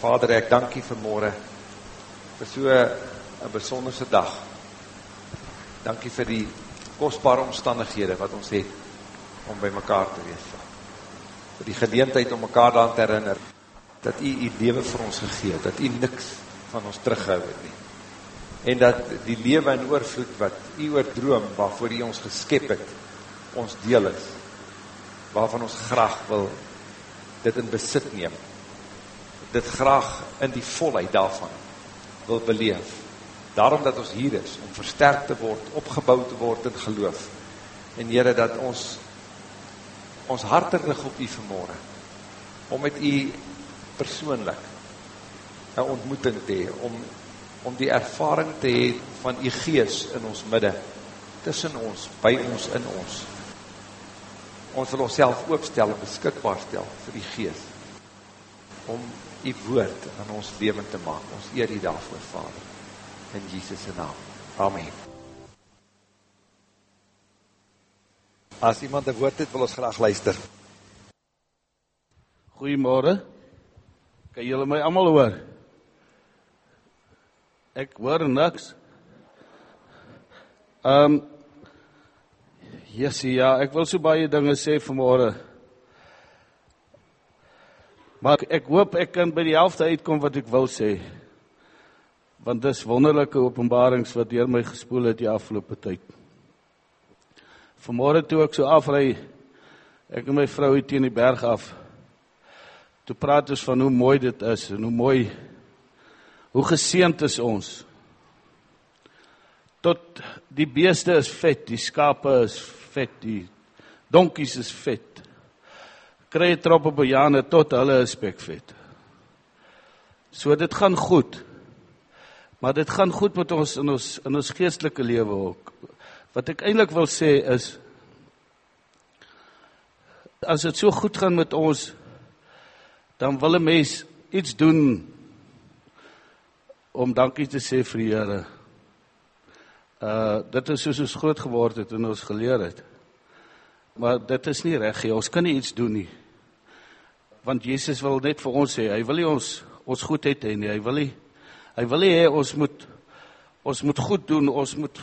Vader, ek dank U vanmôre vir so 'n besonderse dag. Dankie vir die kosbare omstandighede wat ons het om by mekaar te wees. Vir die geleentheid om mekaar daaraan te herinner dat U U lewe vir ons gegee het, dat U niks van ons terughou het nie. En dat die lewe in oorvloed wat U oordroom waarvoor U ons geskep het, ons deel is. Waarvan ons graag wil dit in besit neem. Dit graag in die volheid daarvan wil beleef. Daarom dat ons hier is om versterk te word, opgebou te word in geloof. En Here dat ons ons harte rig op U vanmôre om met U persoonlik 'n ontmoeting te hê, om om die ervaring te hê van U Gees in ons midde, tussen ons, by ons, in ons. Ons wil onsself oopstel en beskikbaar stel vir die Gees om U woord aan ons lewend te maak. Ons eer U daarvoor, Vader. In Jesus naam. Amen. As iemand 'n woord het, wil ons graag luister. Goeiemôre. Kan julle my almal hoor? Ek hoor niks. Ehm um, Jessie, ja, ek wil so baie dinge sê vanmôre. Maar ek hoop ek kan by die helfte uitkom wat ek wou sê. Want dis wonderlike openbarings wat deur my gespoel het die afgelope tyd. Vanmôre toe ek so afry, ek en my vrou hier teen die berg af. Toe praat ons van hoe mooi dit is en hoe mooi hoe geseënd is ons. Tot die beeste is vet, die skape is vet, die donkies is vet. Kry troppe bejane tot hulle is spekvet. So dit gaan goed. Maar dit gaan goed met ons in ons in ons geestelike lewe ook. Wat ek eintlik wil sê is as dit so goed gaan met ons dan wil 'n mens iets doen om dankie te sê vir die Here. Uh dit is soos ons groot geword het en ons geleer het. Maar dit is nie reg nie. Ons kan nie iets doen nie. Want Jesus wil net vir ons sê, hy wil nie ons ons goedheid hê nie. Hy wil nie hy wil nie hê ons moet ons moet goed doen, ons moet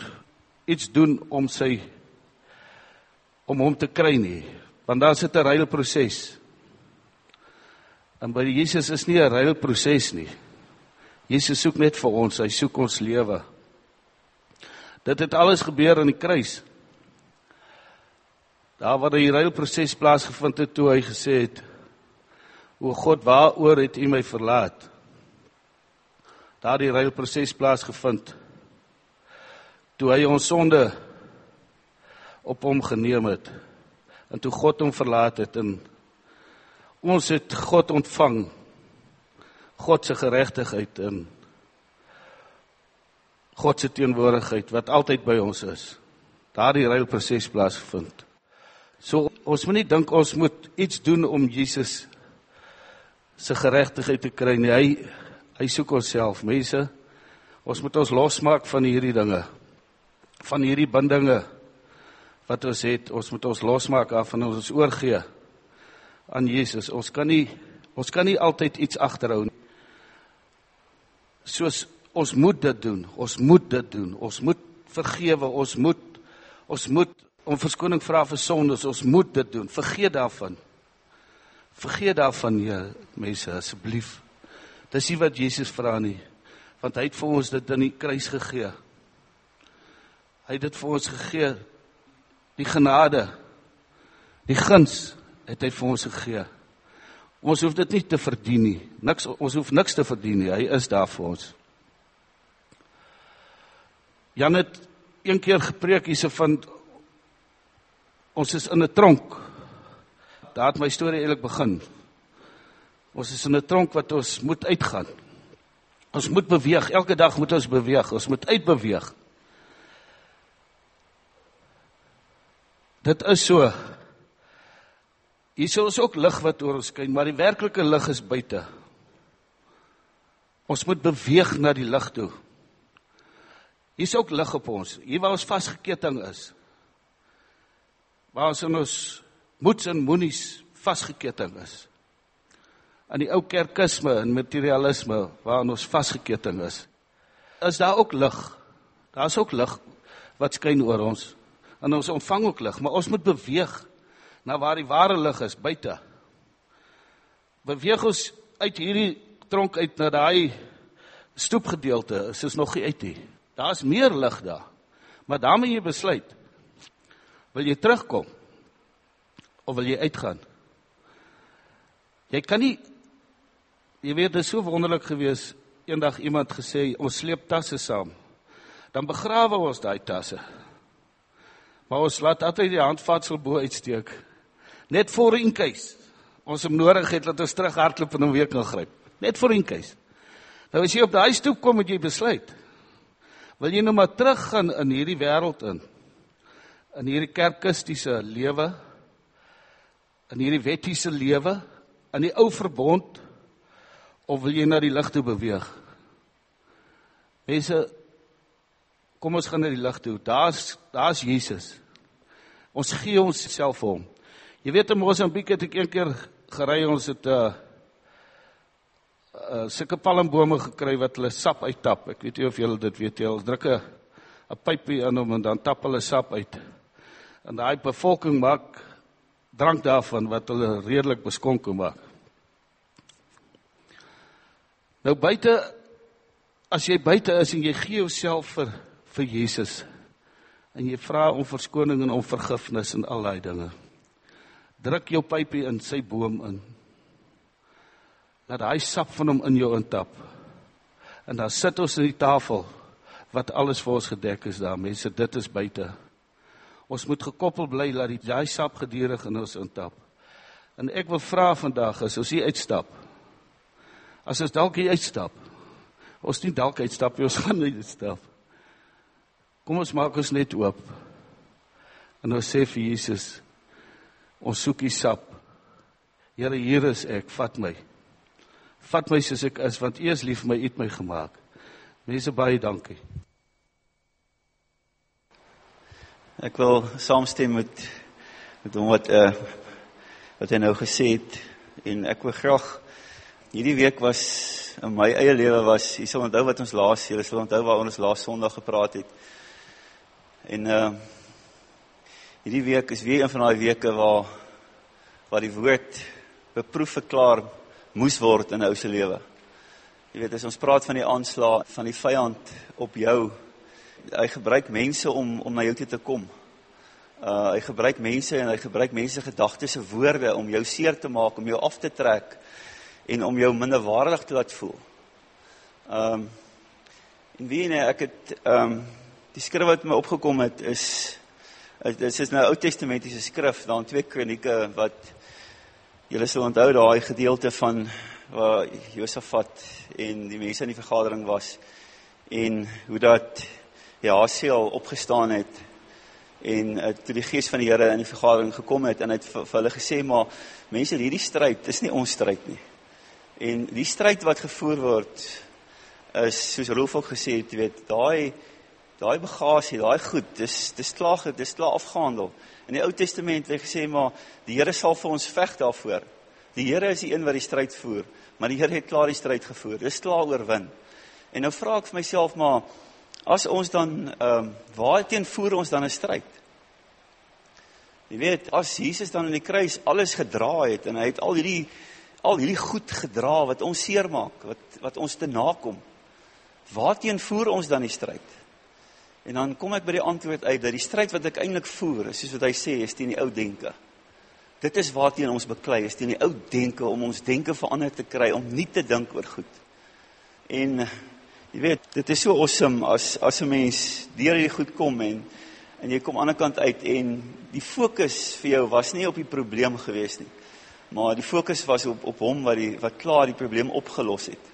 iets doen om sy om hom te kry nie. Want daar sit 'n ruilproses. En by Jesus is nie 'n ruilproses nie. Jesus soek net vir ons, hy soek ons lewe. Dit het alles gebeur aan die kruis. Daar waar die ruilproses plaasgevind het toe hy gesê het: "O God, waaroor het U my verlaat?" Daar die ruilproses plaasgevind toe hy ons sonde op hom geneem het en toe God hom verlaat het en ons het God ontvang God se geregtigheid in God se teenwoordigheid wat altyd by ons is. Daardie ruilproses plaasgevind. So ons moet nie dink ons moet iets doen om Jesus se geregtigheid te kry nie. Hy hy soek onsself, mense. Ons moet ons losmaak van hierdie dinge. Van hierdie bindinge wat ons het. Ons moet ons losmaak af van ons oorgee aan Jesus. Ons kan nie ons kan nie altyd iets agterhou nie soos ons moet dit doen. Ons moet dit doen. Ons moet vergewe. Ons moet ons moet om verskoning vra vir sondes. Ons moet dit doen. Vergeet daarvan. Vergeet daarvan, ja, mense, asseblief. Dis nie wat Jesus vra nie. Want hy het vir ons dit in die kruis gegee. Hy het dit vir ons gegee. Die genade, die guns het hy vir ons gegee. Ons hoef dit nie te verdien nie. Niks ons hoef niks te verdien nie. Hy is daar vir ons. Jan het een keer gepreek hierse van ons is in 'n tronk. Daar het my storie eintlik begin. Ons is in 'n tronk wat ons moet uitgaan. Ons moet beweeg. Elke dag moet ons beweeg. Ons moet uitbeweeg. Dit is so. Hier ons ook lig wat oor ons skyn, maar die werklike lig is buite. Ons moet beweeg na die lig toe. Hier's ook lig op ons. Hier waar ons vasgeketting is. Waar ons in ons moets en moenies vasgeketting is. aan die ou kerkisme en materialisme waaraan ons vasgeketting is. Is daar ook lig? Daar's ook lig wat skyn oor ons. En ons ontvang ook lig, maar ons moet beweeg na waar die ware lig is, buite. Beweeg ons uit hierdie tronk uit na daai stoepgedeelte, is ons nog nie uit nie. Daar's meer lig daar. Maar moet jy besluit. Wil jy terugkom? Of wil jy uitgaan? Jy kan nie jy weet dit is so wonderlik geweest eendag iemand gesê ons sleep tasse saam. Dan begrawe ons daai tasse. Maar ons laat altyd die handvatsel bo uitsteek. Net vir in case. Ons het nodig het dat ons terug hardloop en hom weer kan gryp. Net vir in case. Nou as jy op daai stoep kom moet jy besluit. Wil jy nou maar teruggaan in hierdie wêreld in? In hierdie kerkistiese lewe? In hierdie wettiese lewe? In die ou verbond? of wil jy na die lig toe beweeg? Mense kom ons gaan na die lig toe. Daar's daar's Jesus. Ons gee onsself vir hom. Jy weet in Mosambiek het ek een keer gery ons het 'n uh, uh, sulke palmbome gekry wat hulle sap uittap. Ek weet nie of julle dit weet nie. Hulle druk 'n 'n pypie in hom en dan tap hulle sap uit. En daai bevolking maak drank daarvan wat hulle redelik beskonk maak. Nou buite as jy buite is en jy gee jouself vir vir Jesus en jy vra om verskoning en om vergifnis en al daai dinge. Druk jou pypie in sy boom in. Laat hy sap van hom in jou intap. En dan sit ons aan die tafel wat alles vir ons gedek is daar. Mense, dit is buite. Ons moet gekoppel bly laat die daai sap gedurig in ons intap. En ek wil vra vandag as ons hier uitstap, As ons dalk hier uitstap. Ons nie dalk uitstap nie, ons gaan uitstap. Kom ons maak ons net oop. En ons sê vir Jesus, ons soek die sap. Here, hier is ek, vat my. Vat my soos ek is, want U is lief vir my, U het my gemaak. Mense baie dankie. Ek wil saamstem met met hom wat uh wat hy nou gesê het en ek wil graag Hierdie week was in my eie lewe was, jy sal onthou wat ons laas, jy sal onthou waar ons laas Sondag gepraat het. En uh hierdie week is weer een van daai weke waar waar die woord beproef verklaar moes word in 'n ou se lewe. Jy weet as ons praat van die aanslag van die vyand op jou, hy gebruik mense om om na jou toe te kom. Uh hy gebruik mense en hy gebruik mense gedagtes en woorde om jou seer te maak, om jou af te trek en om jou minderwaardig te laat voel. Ehm um, en wie nee, ek het ehm um, die skrif wat my opgekom het is dit is nou Ou Testamentiese skrif, daar in twee kronieke wat julle sal onthou daai gedeelte van waar Josafat en die mense in die vergadering was en hoe dat Jaasiel opgestaan het en uh, toe die gees van die Here in die vergadering gekom het en hy het vir, vir hulle gesê maar mense hierdie stryd is nie ons stryd nie En die stryd wat gevoer word is soos Rolf ook gesê het, jy weet, daai daai bagasie, daai goed, dis dis klaar, dis klaar afgehandel. In die Ou Testament het hy gesê maar die Here sal vir ons veg daarvoor. Die Here is die een wat die stryd voer, maar die Here het klaar die stryd gevoer. Dis klaar oorwin. En nou vra ek vir myself maar as ons dan ehm um, waarteen voer ons dan 'n stryd? Jy weet, as Jesus dan in die kruis alles gedra het en hy het al hierdie al hierdie goed gedra wat ons seermaak, wat wat ons te nakom. Waarteen voer ons dan die stryd? En dan kom ek by die antwoord uit dat die stryd wat ek eintlik voer, is soos wat hy sê, is teen die ou denke. Dit is waarteen ons beklei, is teen die ou denke om ons denke verander te kry om nie te dink oor goed. En jy weet, dit is so awesome as as 'n mens deur hierdie goed kom en en jy kom aan die ander kant uit en die fokus vir jou was nie op die probleem gewees nie maar die fokus was op op hom wat die wat klaar die probleem opgelos het.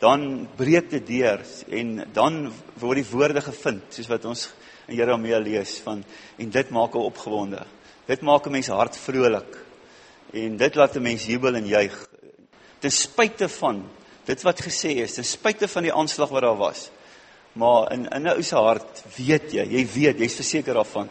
Dan breek dit deur en dan word die woorde gevind soos wat ons in Jeremia lees van en dit maak hom opgewonde. Dit maak 'n mens hart vrolik en dit laat 'n mens jubel en juig ten spyte van dit wat gesê is, ten spyte van die aanslag wat daar was. Maar in in 'n ou se hart weet jy, jy weet, jy's verseker daarvan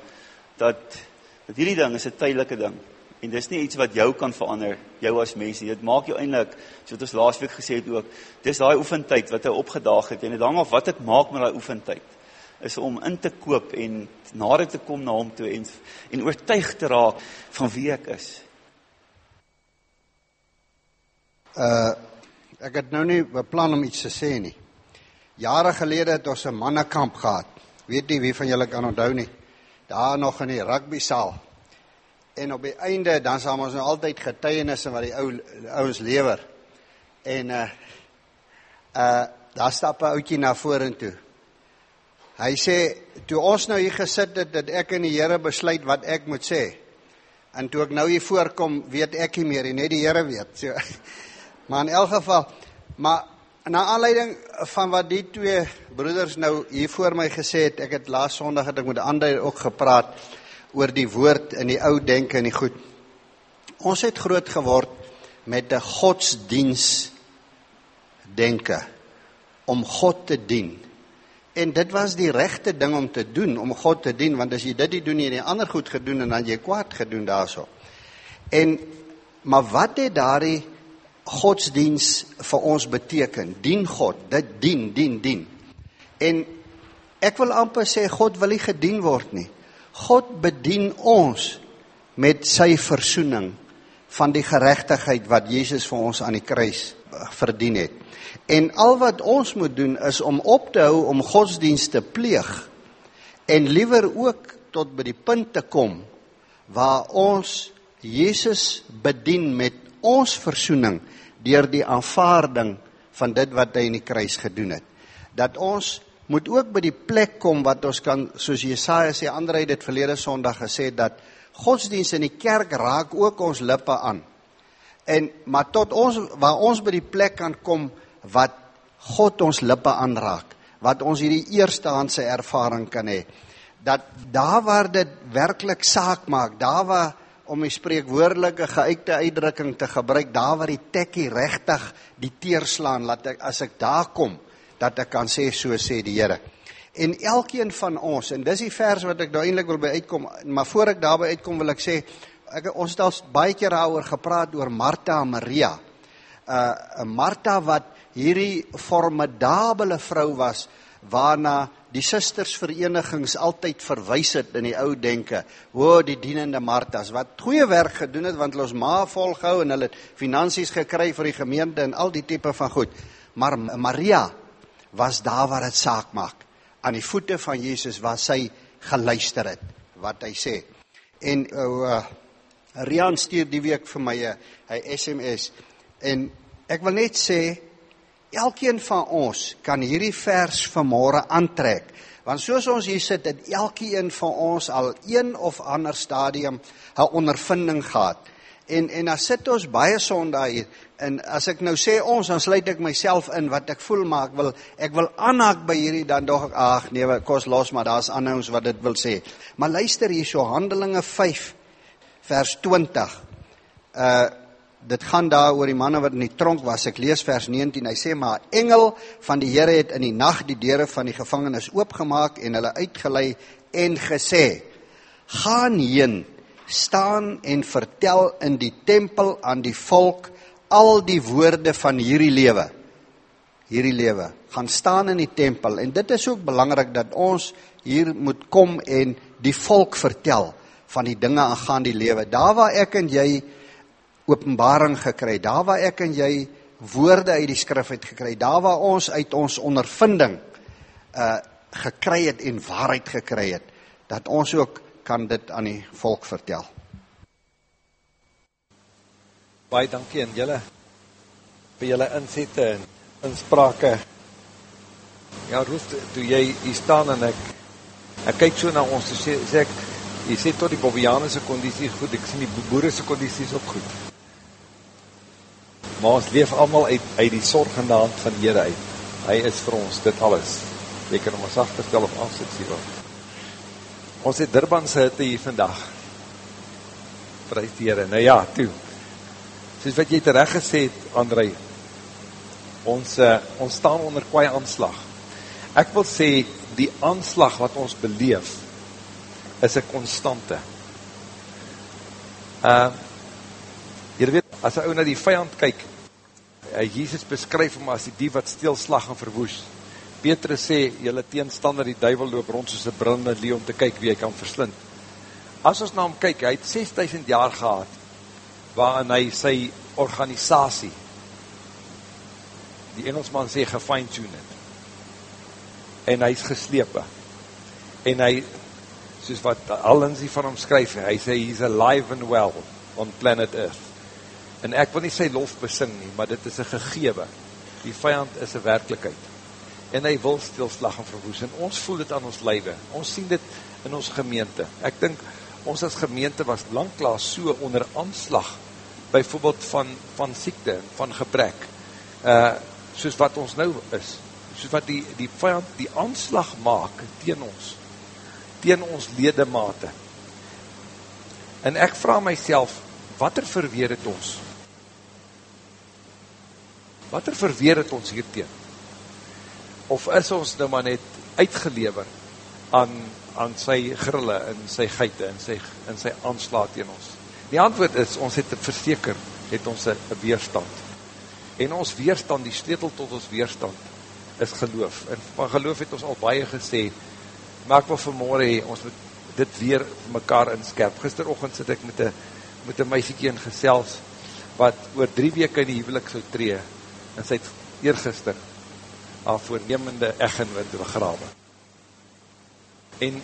dat dat hierdie ding is 'n tydelike ding En dis nie iets wat jou kan verander, jou as mens nie. Dit maak jou eintlik, soos ons laasweek gesê het ook, dis daai oefentyd wat hy opgedaag het en dit hang af wat ek maak met daai oefentyd is om in te koop en nader te kom na hom toe en en oortuig te raak van wie ek is. Uh ek het nou nie beplan om iets te sê nie. Jare gelede het ons 'n mannekamp gehad. Weet nie wie van julle kan onthou nie. Daar nog in die rugbysaal. En op die einde dan sal ons nou altyd getuienisse wat die ou ouens lewer. En uh uh daar stap 'n ouetjie na vorentoe. Hy sê toe ons nou hier gesit het dat ek en die Here besluit wat ek moet sê. En toe ek nou hier voorkom, weet ek nie meer, net die Here weet. So Maar in elk geval, maar na aanleiding van wat die twee broeders nou hier voor my gesê het, ek het laas Sondag het ek met ander ook gepraat oor die woord in die ou denke en die goed. Ons het groot geword met 'n godsdiens denke om God te dien. En dit was die regte ding om te doen, om God te dien, want as jy dit nie doen nie en die ander goed gedoen en dan jy kwaad gedoen daarso. En maar wat het daardie godsdiens vir ons beteken. Dien God, dit dien, dien, dien. En ek wil amper sê God wil nie gedien word nie. God bedien ons met sy verzoening van die geregtigheid wat Jesus vir ons aan die kruis eh, verdien het. En al wat ons moet doen is om op te hou om godsdienst te pleeg en liewer ook tot by die punt te kom waar ons Jesus bedien met ons verzoening deur die aanvaarding van dit wat hy in die kruis gedoen het. Dat ons moet ook by die plek kom wat ons kan soos Jesaja sê ander het dit verlede Sondag gesê dat godsdienst in die kerk raak ook ons lippe aan. En maar tot ons waar ons by die plek kan kom wat God ons lippe aanraak, wat ons hierdie eerstehandse ervaring kan hê dat daar waar dit werklik saak maak, daar waar om 'n spreekwoordelike geuite uitdrukking te gebruik daar waar die tekkie regtig die teer slaan laat ek as ek daar kom dat ek kan sê so sê die Here. En elkeen van ons en dis die vers wat ek nou eintlik wil by uitkom maar voor ek daarby uitkom wil ek sê ek ons het al baie keer daaroor gepraat oor Martha en Maria. Uh Martha wat hierdie formidable vrou was waarna die sustersverenigings altyd verwys het in die ou denke. O, die dienende Martas wat goeie werk gedoen het want hulle ons ma volgehou en hulle het finansies gekry vir die gemeente en al die tipe van goed. Maar Maria was daar waar dit saak maak. Aan die voete van Jesus waar sy geluister het wat hy sê. En ou uh, Rian stuur die week vir my 'n SMS en ek wil net sê Elkeen van ons kan hierdie vers vanmôre aantrek. Want soos ons hier sit, het elkeen van ons al een of ander stadium 'n ondervinding gehad. En en dan sit ons baie Sondae hier en as ek nou sê ons dan sluit ek myself in wat ek voel maar ek wil ek wil aanhaak by hierdie dan dog ag nee kos los maar daar's ander ons wat dit wil sê. Maar luister hierso Handelinge 5 vers 20. Uh dit gaan daar oor die manne wat in die tronk was. Ek lees vers 19. Hy sê maar engel van die Here het in die nag die deure van die gevangenis oopgemaak en hulle uitgelei en gesê: "Gaan heen, staan en vertel in die tempel aan die volk al die woorde van hierdie lewe." Hierdie lewe. Gaan staan in die tempel en dit is ook belangrik dat ons hier moet kom en die volk vertel van die dinge aangaan die lewe. Daar waar ek en jy openbaring gekry. Daar waar ek en jy woorde uit die skrif het gekry, daar waar ons uit ons ondervinding uh gekry het en waarheid gekry het, dat ons ook kan dit aan die volk vertel. Baie dankie aan julle vir julle insette en insprake. Ja, Ruth, toe jy hier staan en ek ek kyk so na ons sê, sê ek jy sê tot die Bobbejane se kondisie goed, ek sien die boere se kondisie is ook goed. Maar ons leef almal uit uit die sorgende hand van die Here uit. Hy is vir ons dit alles. Jy kan ons agterstel op afsit sien wat. Ons het Durban se hitte hier vandag. Prys die Here. Nou ja, toe. Soos wat jy reg gesê het, Andrei. Ons uh, ons staan onder kwai aanslag. Ek wil sê die aanslag wat ons beleef is 'n konstante. Uh As 'n ou na die vyand kyk, Jesus beskryf hom as die dief wat steel, slag en verwoes. Petrus sê, julle teenstander die duiwel loop rond soos 'n brullende leeu om te kyk wie hy kan verslind. As ons na hom kyk, hy het 6000 jaar gehad waarin hy sy organisasie die Engelsman sê gefine tune het. En hy's geslepe. En hy soos wat Allensie van hom skryf, hy sê he's alive and well on planet Earth. En ek wil nie sy lof besing nie, maar dit is 'n gegewe. Die vyand is 'n werklikheid. En hy wil stilslag en verwoes en ons voel dit aan ons lywe. Ons sien dit in ons gemeente. Ek dink ons as gemeente was lanklaas so onder aanslag byvoorbeeld van van siekte, van gebrek. Uh soos wat ons nou is. Soos wat die die vyand die aanslag maak teen ons teen ons ledemate. En ek vra myself, watter verweer het ons? Watter verweer het ons hierteen? Of is ons nou maar net uitgelewer aan aan sy grille en sy geite en sy in sy aanslaat teen ons? Die antwoord is ons het verseker het ons 'n weerstand. En ons weerstand, die sleutel tot ons weerstand is geloof. En van geloof het ons al baie gesê, maar ek wil vanmorgen ons moet dit weer mekaar inskerp. Gisterochtend sit ek met een, met een meisiekie in gesels, wat oor drie weke in die huwelik sou tree, en sy het eergister al voornemende eggenwind begrawe. En,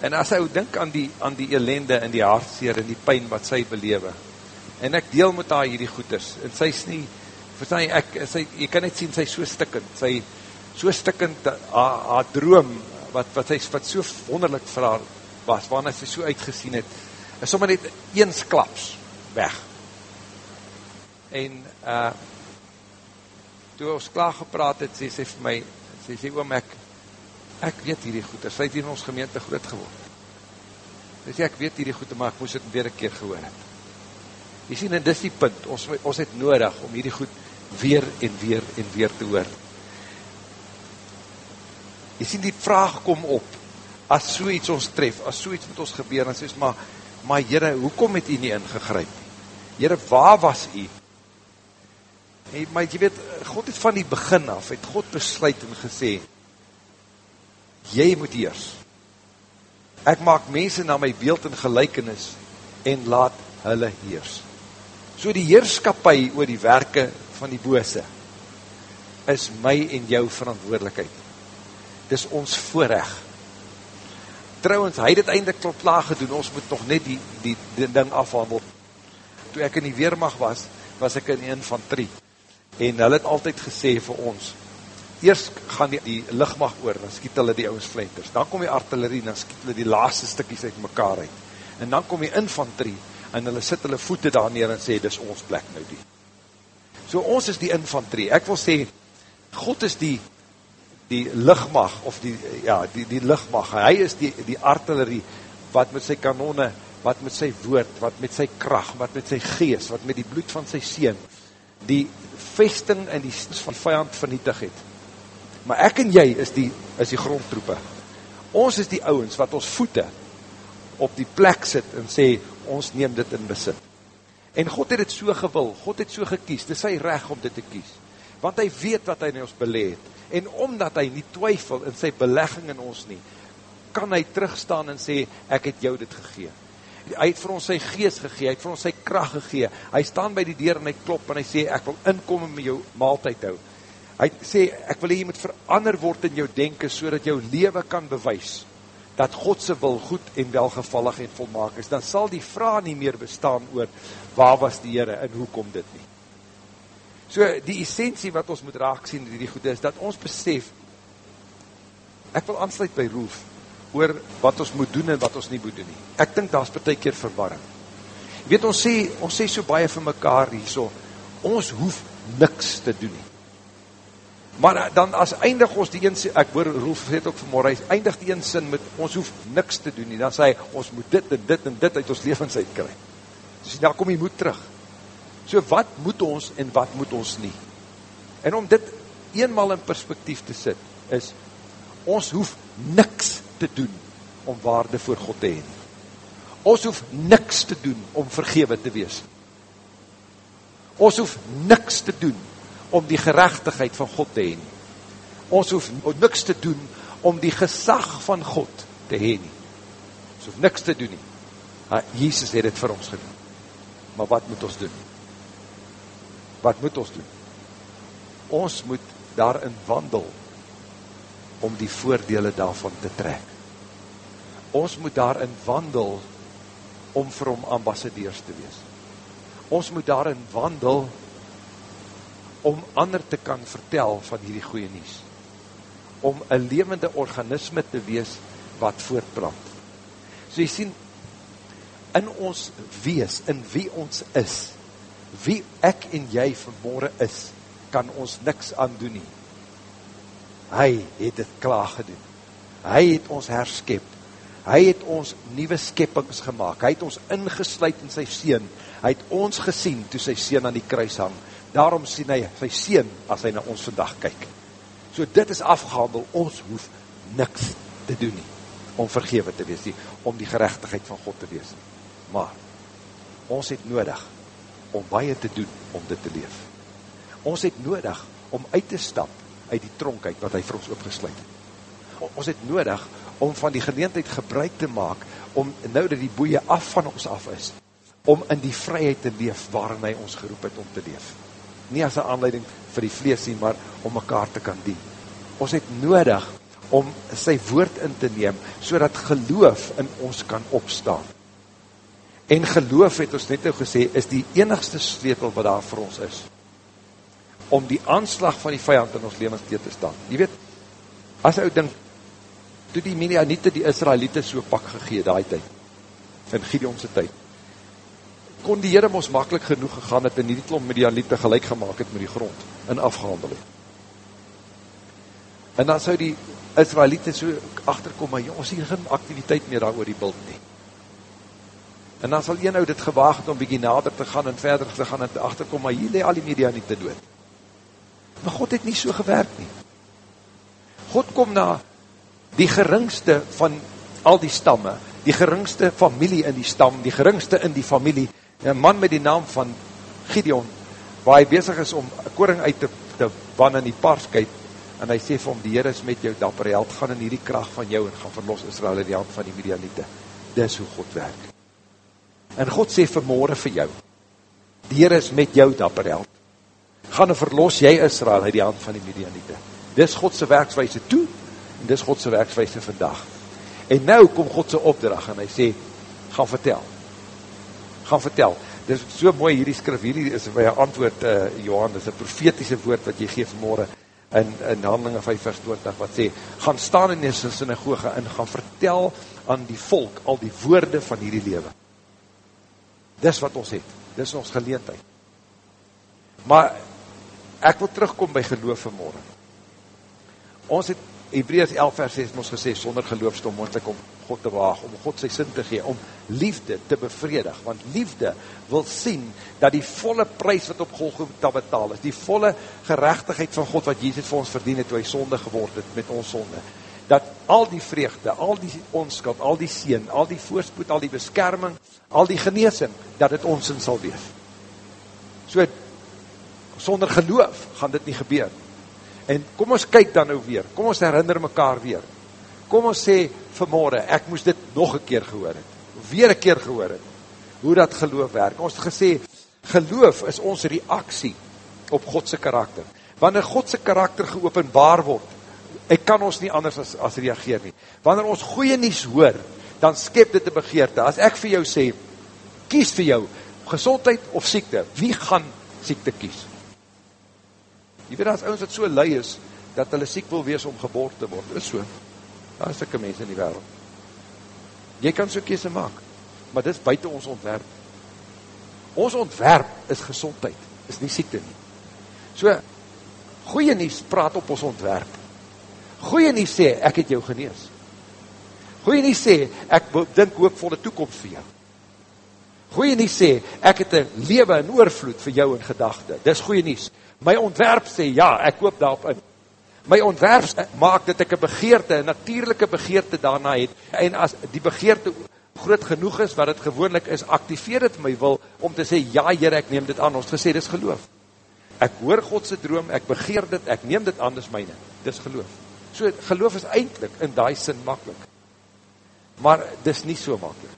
en as hy denk aan die, aan die elende en die hartseer en die pijn wat sy belewe, en ek deel met haar hierdie goeders, en sy is nie, verstaan jy, ek, sy, jy kan net sien, sy so stikkend, sy so stikkend, haar, haar droom, wat, wat sy wat so wonderlik vir haar was, waarna sy so uitgesien het, is sommer net eens klaps weg. En uh, toe ons klaar gepraat het, sê sy vir my, sê sy oom, ek, ek weet hierdie goede, sy het hier in ons gemeente groot geword. Sy sê, ek weet hierdie goede, maar ek moes het weer een keer gehoor het. Jy sien, en dis die punt, ons, ons het nodig om hierdie goed weer en weer en weer te hoor. Jy sien die vraag kom op, as so iets ons tref, as so iets met ons gebeur, en sê, maar, maar jyre, hoekom het jy nie ingegryp? Jyre, waar was jy? Hey, maar jy weet, God het van die begin af, het God besluit en gesê, jy moet eers. Ek maak mense na my beeld en gelijkenis, en laat hulle heers. So die heerskapie oor die werke van die bose, is my en jou verantwoordelikheid dis ons voorrecht. Trouwens, hy het eindelijk tot laag gedoen, ons moet nog net die, die, die ding afhandel. Toe ek in die Weermacht was, was ek in die infantrie, en hy het altyd gesê vir ons, eerst gaan die, die lichtmacht oor, dan skiet hulle die ouwens flenters, dan kom die artillerie, dan skiet hulle die laaste stikkies uit mekaar uit, en dan kom die infantrie, en hulle sit hulle voete daar neer en sê, dis ons plek nou die. So ons is die infantrie, ek wil sê, God is die die lichtmag, of die, ja, die, die lichtmag, hy is die, die artillerie, wat met sy kanone, wat met sy woord, wat met sy kracht, wat met sy geest, wat met die bloed van sy seen, die vesting en die van vijand vernietig het. Maar ek en jy is die, is die grondtroepe. Ons is die ouwens wat ons voete op die plek sit en sê, ons neem dit in besit. En God het het so gewil, God het so gekies, dit is sy recht om dit te kies. Want hy weet wat hy in ons beleed en omdat hy nie twyfel in sy belegging in ons nie, kan hy terugstaan en sê, ek het jou dit gegee. Hy het vir ons sy geest gegee, hy het vir ons sy kracht gegee, hy staan by die deur en hy klop en hy sê, ek wil inkom en met jou maaltijd hou. Hy sê, ek wil jy moet verander word in jou denken, so dat jou leven kan bewys, dat Godse wil goed en welgevallig en volmaak is, dan sal die vraag nie meer bestaan oor, waar was die Heere en hoe kom dit nie. So die essentie wat ons moet raak sien die, die goede is, dat ons besef, ek wil aansluit by Roef, oor wat ons moet doen en wat ons nie moet doen nie. Ek dink daar is per ty keer verwarring. Weet, ons sê, ons sê so baie vir mekaar hier so, ons hoef niks te doen nie. Maar dan as eindig ons die een, ek hoor sê het ook vanmorgen, hy eindig die een sin met, ons hoef niks te doen nie, dan sê hy, ons moet dit en dit en dit uit ons levens uitkry. Dus daar kom jy moet terug. So wat moet ons en wat moet ons nie? En om dit eenmaal in perspektief te sit, is, ons hoef niks te doen om waarde voor God te heen. Ons hoef niks te doen om vergewe te wees. Ons hoef niks te doen om die gerechtigheid van God te heen. Ons hoef niks te doen om die gesag van God te heen. Ons hoef niks te doen nie. Ha, Jesus het het vir ons gedoen. Maar wat moet ons doen? Wat moet ons doen? Ons moet daarin wandel om die voordele daarvan te trek. Ons moet daarin wandel om vir hom ambassadeurs te wees. Ons moet daarin wandel om ander te kan vertel van hierdie goeie nies. Om een levende organisme te wees wat voortplant. So jy sien, in ons wees, in wie ons is, wie ek en jy vanmorgen is, kan ons niks aan doen nie. Hy het het klaar gedoen. Hy het ons herskep. Hy het ons nieuwe skeppings gemaakt. Hy het ons ingesluid in sy sien. Hy het ons gesien toe sy sien aan die kruis hang. Daarom sien hy sy sien as hy na ons vandag kyk. So dit is afgehandel. Ons hoef niks te doen nie. Om vergewe te wees nie. Om die gerechtigheid van God te wees nie. Maar, ons het nodig om baie te doen om dit te leef. Ons het nodig om uit te stap uit die tronkheid wat hy vir ons opgesluit. Ons het nodig om van die geleentheid gebruik te maak, om nou dat die boeie af van ons af is, om in die vryheid te leef waarin hy ons geroep het om te leef. Nie as een aanleiding vir die vlees nie, maar om mekaar te kan dien. Ons het nodig om sy woord in te neem, so dat geloof in ons kan opstaan. En geloof, het ons net nou gesê, is die enigste sleutel wat daar vir ons is. Om die aanslag van die vijand in ons levens te staan. Je weet, as ou dink, toe die Medianiete die Israelite so pak gegee, daai tyd, in Gideonse tyd, kon die Heere ons makkelijk genoeg gegaan het en die klom Medianiete gelijk gemaakt het met die grond, en afgehandel het. En dan sou die Israelite so achterkom, maar ons hier geen activiteit meer daar oor die bult nie. En dan sal een nou dit gewaag het om bykie nader te gaan en verder te gaan en te achterkom, maar hier le al die media nie te dood. Maar God het nie so gewerk nie. God kom na die geringste van al die stamme, die geringste familie in die stam, die geringste in die familie, een man met die naam van Gideon, waar hy bezig is om koring uit te, te ban in die paarskuip, en hy sê vir hom, die Heer is met jou dapper held, gaan in hierdie kracht van jou en gaan verlos Israel in die hand van die Medianiete. Dis hoe God werk. En God sê vanmorgen vir jou, die Heer is met jou dapper held. Gaan en verlos jy Israel uit die hand van die Medianiete. Dis Godse werkswijse toe, en dis Godse werkswijse vandag. En nou kom Godse opdracht, en hy sê, gaan vertel. Gaan vertel. Dis so mooi hierdie skrif, hierdie is my antwoord, uh, Johan, dis een profetiese woord wat jy geef vanmorgen, in, in handelinge 5 vers 20, wat sê, gaan staan in die synagoge, en gaan vertel aan die volk, al die woorde van hierdie leven. Dis wat ons het. Dis ons geleentheid. Maar ek wil terugkom by geloof vanmorgen. Ons het Hebreus 11 vers 6 ons gesê, sonder geloof stom ons om God te waag, om God sy sin te gee, om liefde te bevredig, want liefde wil sien dat die volle prijs wat op Golgotha betaal is, die volle gerechtigheid van God wat Jesus vir ons verdien het, toe hy sonde geword het met ons sonde, dat al die vreugde, al die onskap, al die seen, al die voorspoed, al die beskerming, al die geneesing, dat het ons in sal wees. So, sonder geloof gaan dit nie gebeur. En kom ons kyk dan nou weer, kom ons herinner mekaar weer. Kom ons sê vanmorgen, ek moes dit nog een keer gehoor het, weer een keer gehoor het, hoe dat geloof werk. Ons het gesê, geloof is ons reaksie op Godse karakter. Wanneer Godse karakter geopenbaar word, ek kan ons nie anders as, as reageer nie. Wanneer ons goeie nies hoor, dan skep dit een begeerte. As ek vir jou sê, kies vir jou, gezondheid of siekte, wie gaan siekte kies? Jy weet as ons wat so lui is, dat hulle siek wil wees om geboord te word, is so. Daar is sikke mense in die wereld. Jy kan so kese maak, maar dit is buiten ons ontwerp. Ons ontwerp is gezondheid, is nie siekte nie. So, goeie nies praat op ons ontwerp. Goeie nie sê, ek het jou genees. Goeie nie sê, ek dink hoopvolle toekomst vir jou. Goeie nie sê, ek het een lewe en oorvloed vir jou in gedachte. Dis goeie nie. My ontwerp sê, ja, ek hoop daarop in. My ontwerp maak dat ek een begeerte, een natuurlijke begeerte daarna het, en as die begeerte groot genoeg is, wat het gewoonlik is, activeer het my wil, om te sê, ja Heere, ek neem dit aan, ons gesê, dit is geloof. Ek hoor Godse droom, ek begeer dit, ek neem dit aan, dit is myne, dit is geloof. So, geloof is eindelijk in die sin makkelijk. Maar, dit is nie so makkelijk.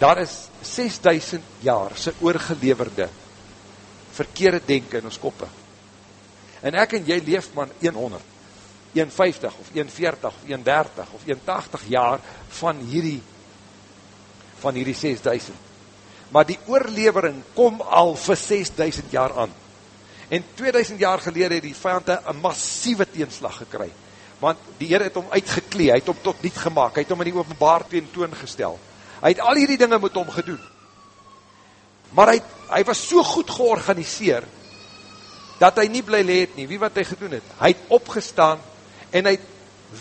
Daar is 6000 jaar sy oorgeleverde verkeerde denken in ons koppe. En ek en jy leef man 100, 150 of 140 of 130 of 180 jaar van hierdie van hierdie 6000. Maar die oorlevering kom al vir 6000 jaar aan. En 2000 jaar gelede het die vijand een massieve teenslag gekry. Want die Heer het hom uitgeklee, hy het hom tot niet gemaakt, hy het hom in die openbaar toon gestel. Hy het al hierdie dinge met hom gedoen. Maar hy, hy was so goed georganiseer, dat hy nie bly leed nie. Wie wat hy gedoen het? Hy het opgestaan, en hy het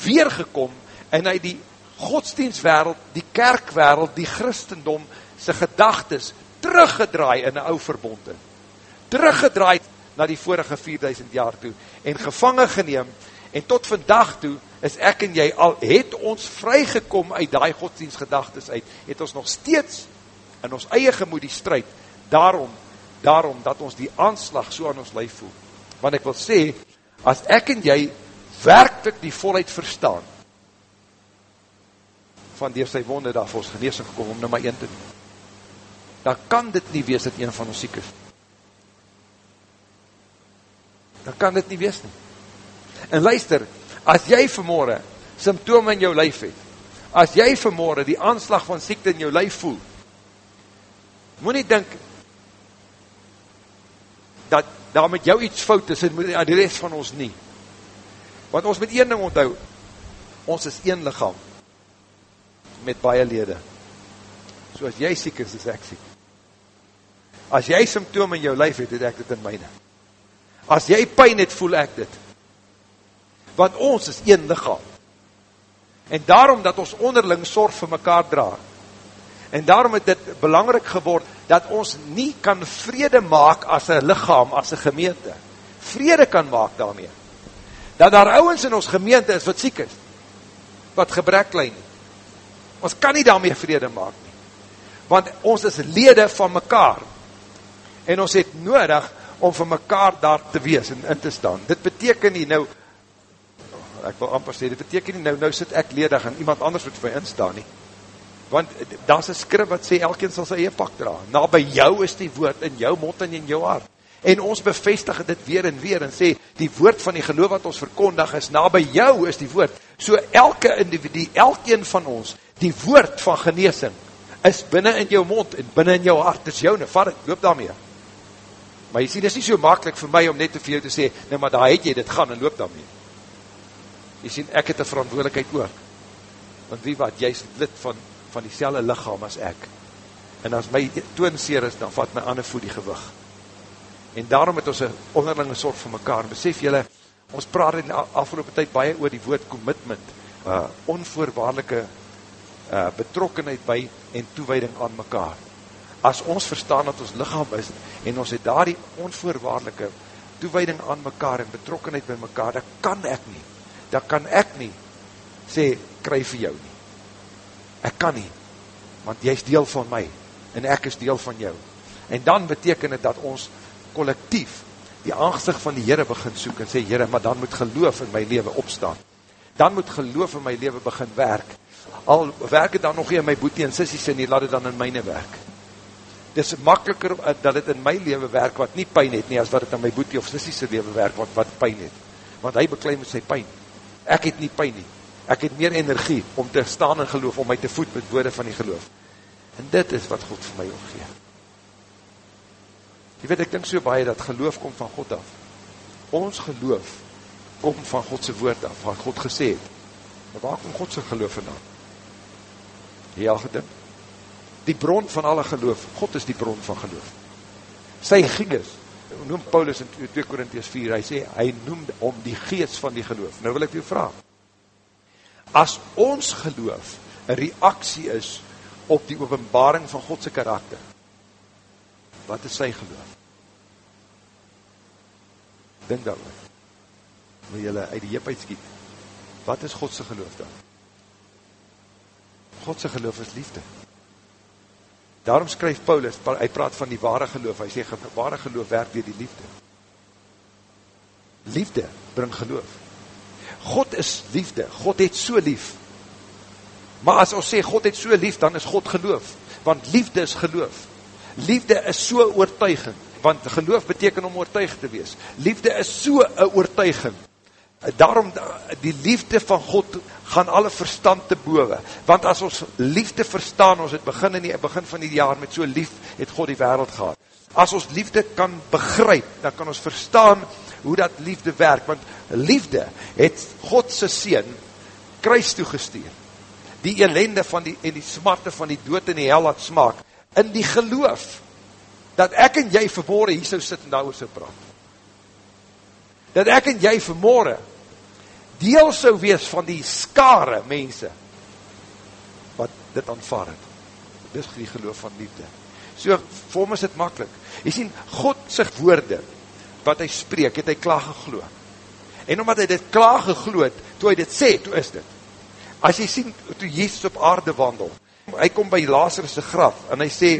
weergekom, en hy die godsdienstwereld, die kerkwereld, die christendom, sy gedagtes, teruggedraai in een ou verbonde. Teruggedraai na die vorige 4000 jaar toe, en gevangen geneem, en tot vandag toe, is ek en jy al, het ons vrygekom uit die godsdienstgedagtes uit, het ons nog steeds in ons eie gemoed die strijd, daarom, daarom dat ons die aanslag so aan ons lijf voel. Want ek wil sê, as ek en jy werkelijk die volheid verstaan, van dier sy wonde daar vir ons geneesing gekom om nummer 1 te doen, dan kan dit nie wees dat een van ons siek is. Dan kan dit nie wees nie. En luister, as jy vanmorgen symptome in jou lijf het, as jy vanmorgen die aanslag van siekte in jou lijf voel, moet nie dink, dat daar met jou iets fout is, en die rest van ons nie. Want ons met een ding onthou, ons is een lichaam, met baie lede. So as jy siek is, is ek siek. As jy symptome in jou lijf het, het ek dit in myne. As jy pijn het, voel ek dit want ons is een lichaam. En daarom dat ons onderling sorg vir mekaar dra. En daarom het dit belangrijk geword, dat ons nie kan vrede maak as een lichaam, as een gemeente. Vrede kan maak daarmee. Dat daar ouwens in ons gemeente is wat siek is, wat gebrek klein nie. Ons kan nie daarmee vrede maak nie. Want ons is lede van mekaar. En ons het nodig om vir mekaar daar te wees en in te staan. Dit beteken nie nou, ek wil amper sê, dit beteken nie, nou, nou sit ek ledig en iemand anders moet vir my instaan nie. Want daar is een skrif wat sê, elkeen sal sy eie pak dra. Na by jou is die woord in jou mond en in jou hart. En ons bevestig dit weer en weer en sê, die woord van die geloof wat ons verkondig is, na by jou is die woord. So elke individu, elkeen van ons, die woord van geneesing, is binnen in jou mond en binnen in jou hart, is jou, nou vat het, loop daarmee. Maar jy sê, dit is nie so makkelijk vir my om net vir jou te sê, nou maar daar het jy dit gaan en loop daarmee. Jy sien, ek het een verantwoordelikheid ook. Want wie wat, jy is lid van, van die selle lichaam as ek. En as my toon seer is, dan vat my ander voet die gewig. En daarom het ons een onderlinge soort van mekaar. Besef jylle, ons praat in die afgelopen tyd baie oor die woord commitment, uh, onvoorwaardelike uh, betrokkenheid by en toewijding aan mekaar. As ons verstaan dat ons lichaam is, en ons het daar die onvoorwaardelike toewijding aan mekaar en betrokkenheid by mekaar, dat kan ek nie dan kan ek nie sê, kry vir jou nie. Ek kan nie, want jy is deel van my, en ek is deel van jou. En dan beteken het dat ons collectief die aangezicht van die Heere begin soek en sê, Heere, maar dan moet geloof in my leven opstaan. Dan moet geloof in my leven begin werk. Al werk het dan nog in my boete en sissies nie, laat het dan in myne werk. Dit is makkeliker dat het in my leven werk wat nie pijn het nie, as wat het in my boete of sissies leven werk wat, wat pijn het. Want hy beklein met sy pijn ek het nie pijn nie, ek het meer energie om te staan in geloof, om my te voed met woorde van die geloof. En dit is wat God vir my opgee. Jy weet, ek dink so baie dat geloof kom van God af. Ons geloof kom van Godse woord af, wat God gesê het. Maar waar kom Godse geloof vandaan? Jy al gedink? Die bron van alle geloof, God is die bron van geloof. Sy gees, noem Paulus in 2 Korinties 4, hy sê, hy noem om die geest van die geloof. Nou wil ek u vraag, as ons geloof een reaksie is op die openbaring van Godse karakter, wat is sy geloof? Dink daar oor. Wil jylle uit die jip uitskiet? Wat is Godse geloof dan? Godse geloof is liefde. Daarom skryf Paulus, hy praat van die ware geloof, hy sê, ware geloof werk weer die liefde. Liefde bring geloof. God is liefde, God het so lief. Maar as ons sê, God het so lief, dan is God geloof. Want liefde is geloof. Liefde is so oortuiging, want geloof beteken om oortuig te wees. Liefde is so een oortuiging. Daarom, die liefde van God gaan alle verstand te bowe. Want as ons liefde verstaan, ons het begin in die begin van die jaar met so lief, het God die wereld gehad. As ons liefde kan begryp, dan kan ons verstaan hoe dat liefde werk. Want liefde het Godse seen kruis toegestuur. Die elende van die, en die smarte van die dood en die hel had smaak. In die geloof, dat ek en jy vermoorde hier so sit en daar so praat. Dat ek en jy vermoorde deel sou wees van die skare mense wat dit aanvaar het. Dit is die geloof van liefde. So, vir hom is dit makkelijk. Jy sien, God sig woorde, wat hy spreek, het hy klaar gegloe. En omdat hy dit klaar gegloe het, toe hy dit sê, toe is dit. As jy sien, toe Jezus op aarde wandel, hy kom by Lazarus' graf, en hy sê,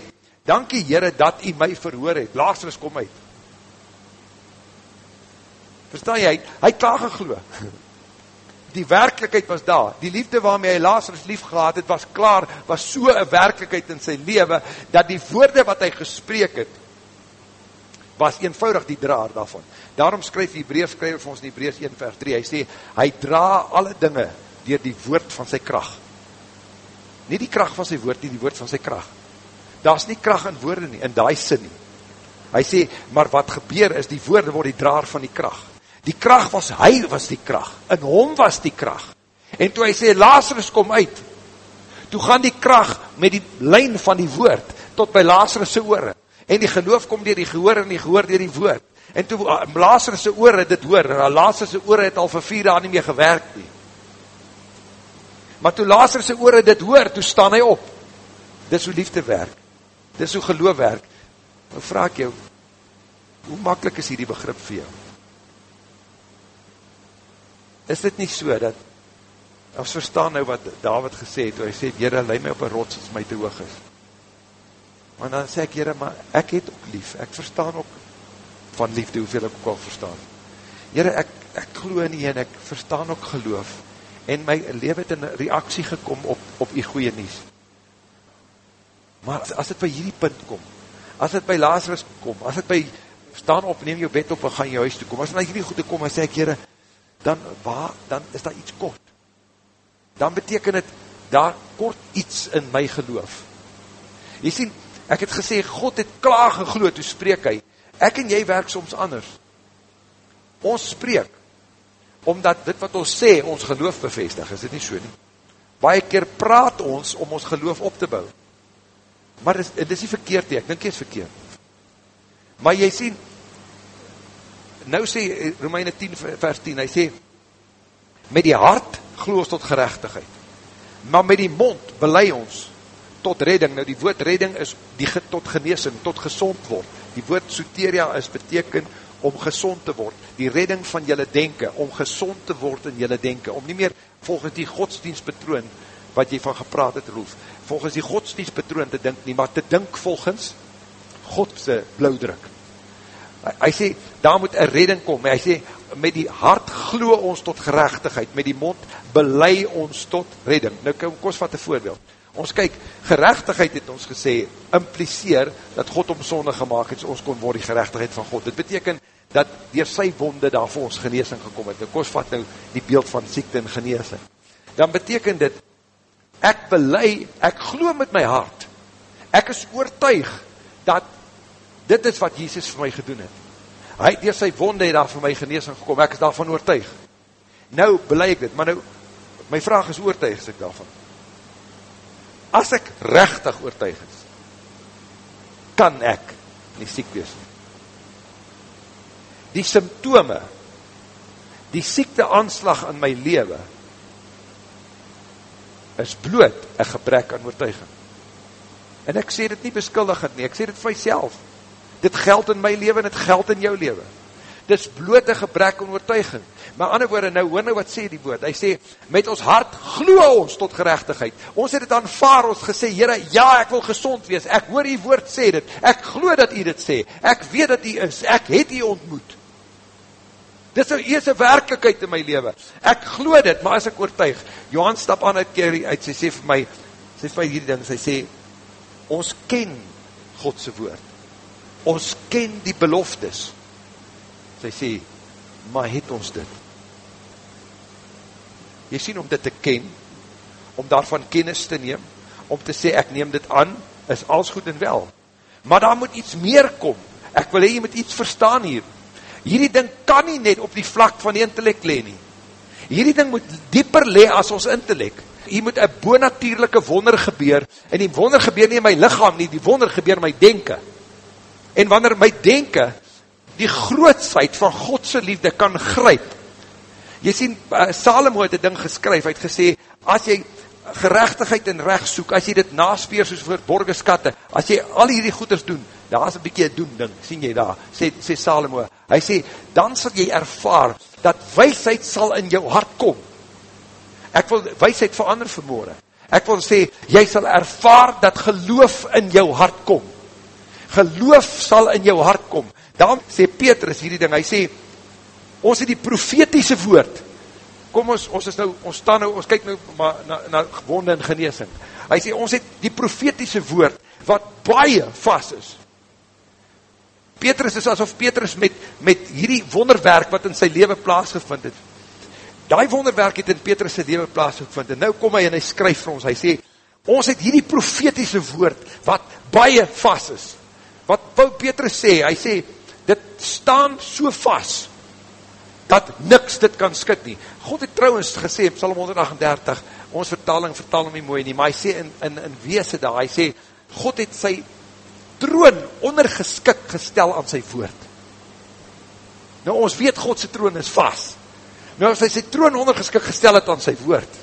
dankie Heere, dat hy my verhoor het, Lazarus kom uit. Verstaan jy, hy klaar gegloe die werkelijkheid was daar, die liefde waarmee hy Lazarus lief gehad het, was klaar, was so een werkelijkheid in sy leven, dat die woorde wat hy gespreek het, was eenvoudig die draar daarvan. Daarom skryf die Hebreus, skryf vir ons in Hebreus 1 vers 3, hy sê, hy dra alle dinge dier die woord van sy kracht. Nie die kracht van sy woord, nie die woord van sy kracht. Daar is nie kracht in woorde nie, in die sin nie. Hy sê, maar wat gebeur is, die woorde word die draar van die kracht. Die kracht was, hy was die kracht, in hom was die kracht. En toe hy sê, Lazarus kom uit, toe gaan die kracht met die lijn van die woord, tot by Lazarus' oore. En die geloof kom dier die gehoor en die gehoor dier die woord. En toe ah, Lazarus' oore dit hoor, en Lazarus' oore het al vir vier jaar nie meer gewerkt nie. Maar toe Lazarus' oore dit hoor, toe staan hy op. Dis hoe liefde werk. Dis hoe geloof werk. Nou vraag ek jou, hoe makkelijk is hierdie begrip vir jou? is dit nie so dat, ons verstaan nou wat David gesê het, hy sê, Heere, leid my op een rots as my te hoog is. Maar dan sê ek, Heere, maar ek het ook lief, ek verstaan ook van liefde, hoeveel ek ook al verstaan. Heere, ek, ek glo nie en ek verstaan ook geloof, en my leven het in reaksie gekom op, op die goeie nies. Maar as het by hierdie punt kom, as het by Lazarus kom, as het by, staan op, neem jou bed op en gaan jou huis toe kom, as het na hierdie goede kom, en sê ek, Heere, dan, waar, dan is daar iets kort. Dan beteken het, daar kort iets in my geloof. Jy sien, ek het gesê, God het klaar gegloed, toe spreek hy. Ek en jy werk soms anders. Ons spreek, omdat dit wat ons sê, ons geloof bevestig, is dit nie so nie. Baie keer praat ons om ons geloof op te bou. Maar dit is, dit is nie verkeerd nie, ek dink jy is verkeerd. Maar jy sien, nou sê eh, Romeine 10 vers 10, hy sê, met die hart glo ons tot gerechtigheid, maar met die mond belei ons tot redding, nou die woord redding is die tot geneesing, tot gezond word, die woord soteria is beteken om gezond te word, die redding van jylle denken, om gezond te word in jylle denken, om nie meer volgens die godsdienstpatroon, wat jy van gepraat het roef, volgens die godsdienstpatroon te dink nie, maar te dink volgens Godse blauwdruk, hy, hy sê, daar moet een redding kom, hy sê, met die hart glo ons tot gerechtigheid, met die mond belei ons tot redding. Nou kom ons wat een voorbeeld. Ons kyk, gerechtigheid het ons gesê, impliseer dat God om sonde gemaakt het, so ons kon word die gerechtigheid van God. Dit beteken dat dier sy wonde daar vir ons geneesing gekom het. Kom ons vat nou die beeld van siekte en geneesing. Dan beteken dit, ek belei, ek glo met my hart, ek is oortuig, dat Dit is wat Jesus vir my gedoen het. Hy het door sy wonde het daar vir my geneesing gekom, ek is daarvan oortuig. Nou belei ek dit, maar nou, my vraag is oortuig is ek daarvan. As ek rechtig oortuig is, kan ek nie siek wees. Die symptome, die siekte aanslag in my leven, is bloot een gebrek aan oortuiging. En ek sê dit nie beskuldigend nie, ek sê dit vir myself. Dit geld in my leven en dit geld in jou leven. Dit is blote gebrek en oortuiging. Maar ander woorde, nou hoor nou wat sê die woord. Hy sê, met ons hart glo ons tot gerechtigheid. Ons het het aanvaar, ons gesê, Heere, ja, ek wil gezond wees. Ek hoor die woord sê dit. Ek glo dat hy dit sê. Ek weet dat hy is. Ek het hy ontmoet. Dit is een eerste werkelijkheid in my leven. Ek glo dit, maar as ek oortuig, Johan stap aan uit keer uit, sy sê vir my, sy sê vir my hierdie ding, sy sê, ons ken Godse woord. Ons ken die beloftes. Sy sê, maar het ons dit? Jy sien, om dit te ken, om daarvan kennis te neem, om te sê, ek neem dit aan, is alles goed en wel. Maar daar moet iets meer kom. Ek wil hee, jy moet iets verstaan hier. Hierdie ding kan nie net op die vlak van die intellect leen nie. Hierdie ding moet dieper le as ons intellect. Hier moet een boonatuurlijke wonder gebeur, en die wonder gebeur nie in my lichaam nie, die wonder gebeur in my denken. En wanneer my denken die grootsheid van Godse liefde kan gryp, jy sien, uh, Salomo het die ding geskryf, hy het gesê, as jy gerechtigheid en recht soek, as jy dit naspeer soos voor borgeskatte, as jy al hierdie goeders doen, daar is een bykie doen ding, sien jy daar, sê, sê Salomo, hy sê, dan sal jy ervaar, dat weisheid sal in jou hart kom, ek wil weisheid verander vanmorgen, ek wil sê, jy sal ervaar, dat geloof in jou hart kom, geloof sal in jou hart kom, daarom sê Petrus hierdie ding, hy sê, ons het die profetiese woord, kom ons, ons is nou, ons staan nou, ons kyk nou maar na, na gewonde en geneesing. Hy sê, ons het die profetiese woord, wat baie vast is. Petrus is asof Petrus met, met hierdie wonderwerk, wat in sy leven plaasgevind het, die wonderwerk het in Petrus sy leven plaasgevind, en nou kom hy en hy skryf vir ons, hy sê, ons het hierdie profetiese woord, wat baie vast is. Wat wou Petrus sê, hy sê, dit staan so vast, dat niks dit kan skit nie. God het trouwens gesê, Psalm 138, ons vertaling vertaal hom nie mooi nie, maar hy sê in, in, in weese daar, hy sê, God het sy troon ondergeskik gestel aan sy woord. Nou ons weet Godse troon is vast. Nou as hy sy troon ondergeskik gestel het aan sy woord,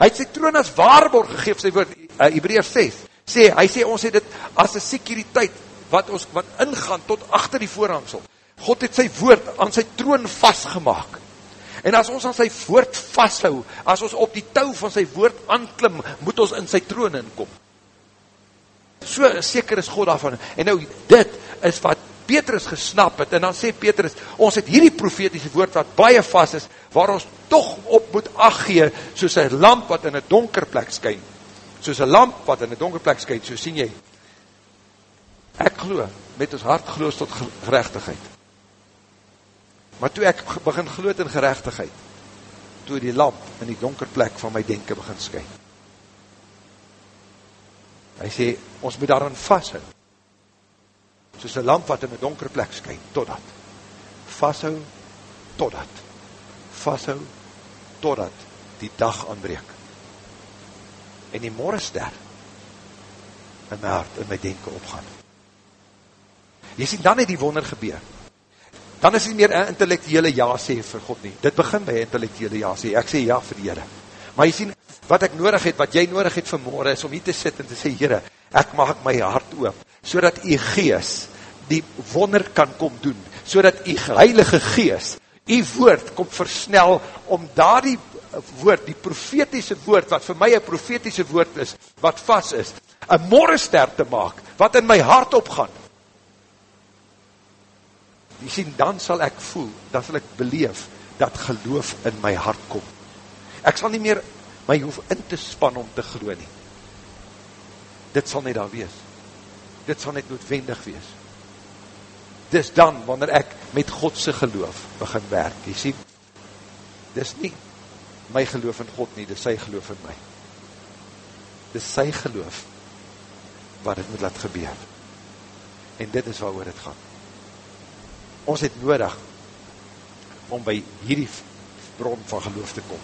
hy het sy troon as waarborg gegeef sy woord, uh, Hebreërs 6, sê, hy sê ons het dit as een sekuriteit, wat ons, wat ingaan tot achter die voorhangsel, God het sy woord aan sy troon vastgemaak. En as ons aan sy woord vasthou, as ons op die touw van sy woord aanklim, moet ons in sy troon inkom. So seker is God daarvan. En nou, dit is wat Petrus gesnap het, en dan sê Petrus, ons het hierdie profetiese woord wat baie vast is, waar ons toch op moet aggee, soos een lamp wat in een donker plek skyn. Soos een lamp wat in een donker plek skyn, so sien jy. Ek glo, met ons hart gloos tot gerechtigheid. Maar toe ek begin gloed in gerechtigheid, toe die lamp in die donker plek van my denken begin skyn. Hy sê, ons moet daarin vasthou. Soos een lamp wat in die donker plek skyn, totdat. Vasthou, totdat. Vasthou, totdat die dag aanbreek. En die morgenster in my hart, in my denken opgaan. Jy sien, dan het die wonder gebeur dan is het meer een intellectuele ja sê vir God nie. Dit begin by intellectuele ja sê. Ek sê ja vir die Heere. Maar jy sien, wat ek nodig het, wat jy nodig het vanmorgen, is om hier te sit en te sê, Heere, ek maak my hart oop, so dat die gees die wonder kan kom doen, so dat die heilige gees, die woord kom versnel, om daar die woord, die profetiese woord, wat vir my een profetiese woord is, wat vast is, een morgenster te maak, wat in my hart opgaan, jy sien, dan sal ek voel, dan sal ek beleef, dat geloof in my hart kom. Ek sal nie meer my hoef in te span om te geloof nie. Dit sal net daar wees. Dit sal net noodwendig wees. Dis dan, wanneer ek met Godse geloof begin werk, jy sien, dis nie my geloof in God nie, dis sy geloof in my. Dis sy geloof wat het moet laat gebeur. En dit is waar oor het gaan ons het nodig om by hierdie bron van geloof te kom.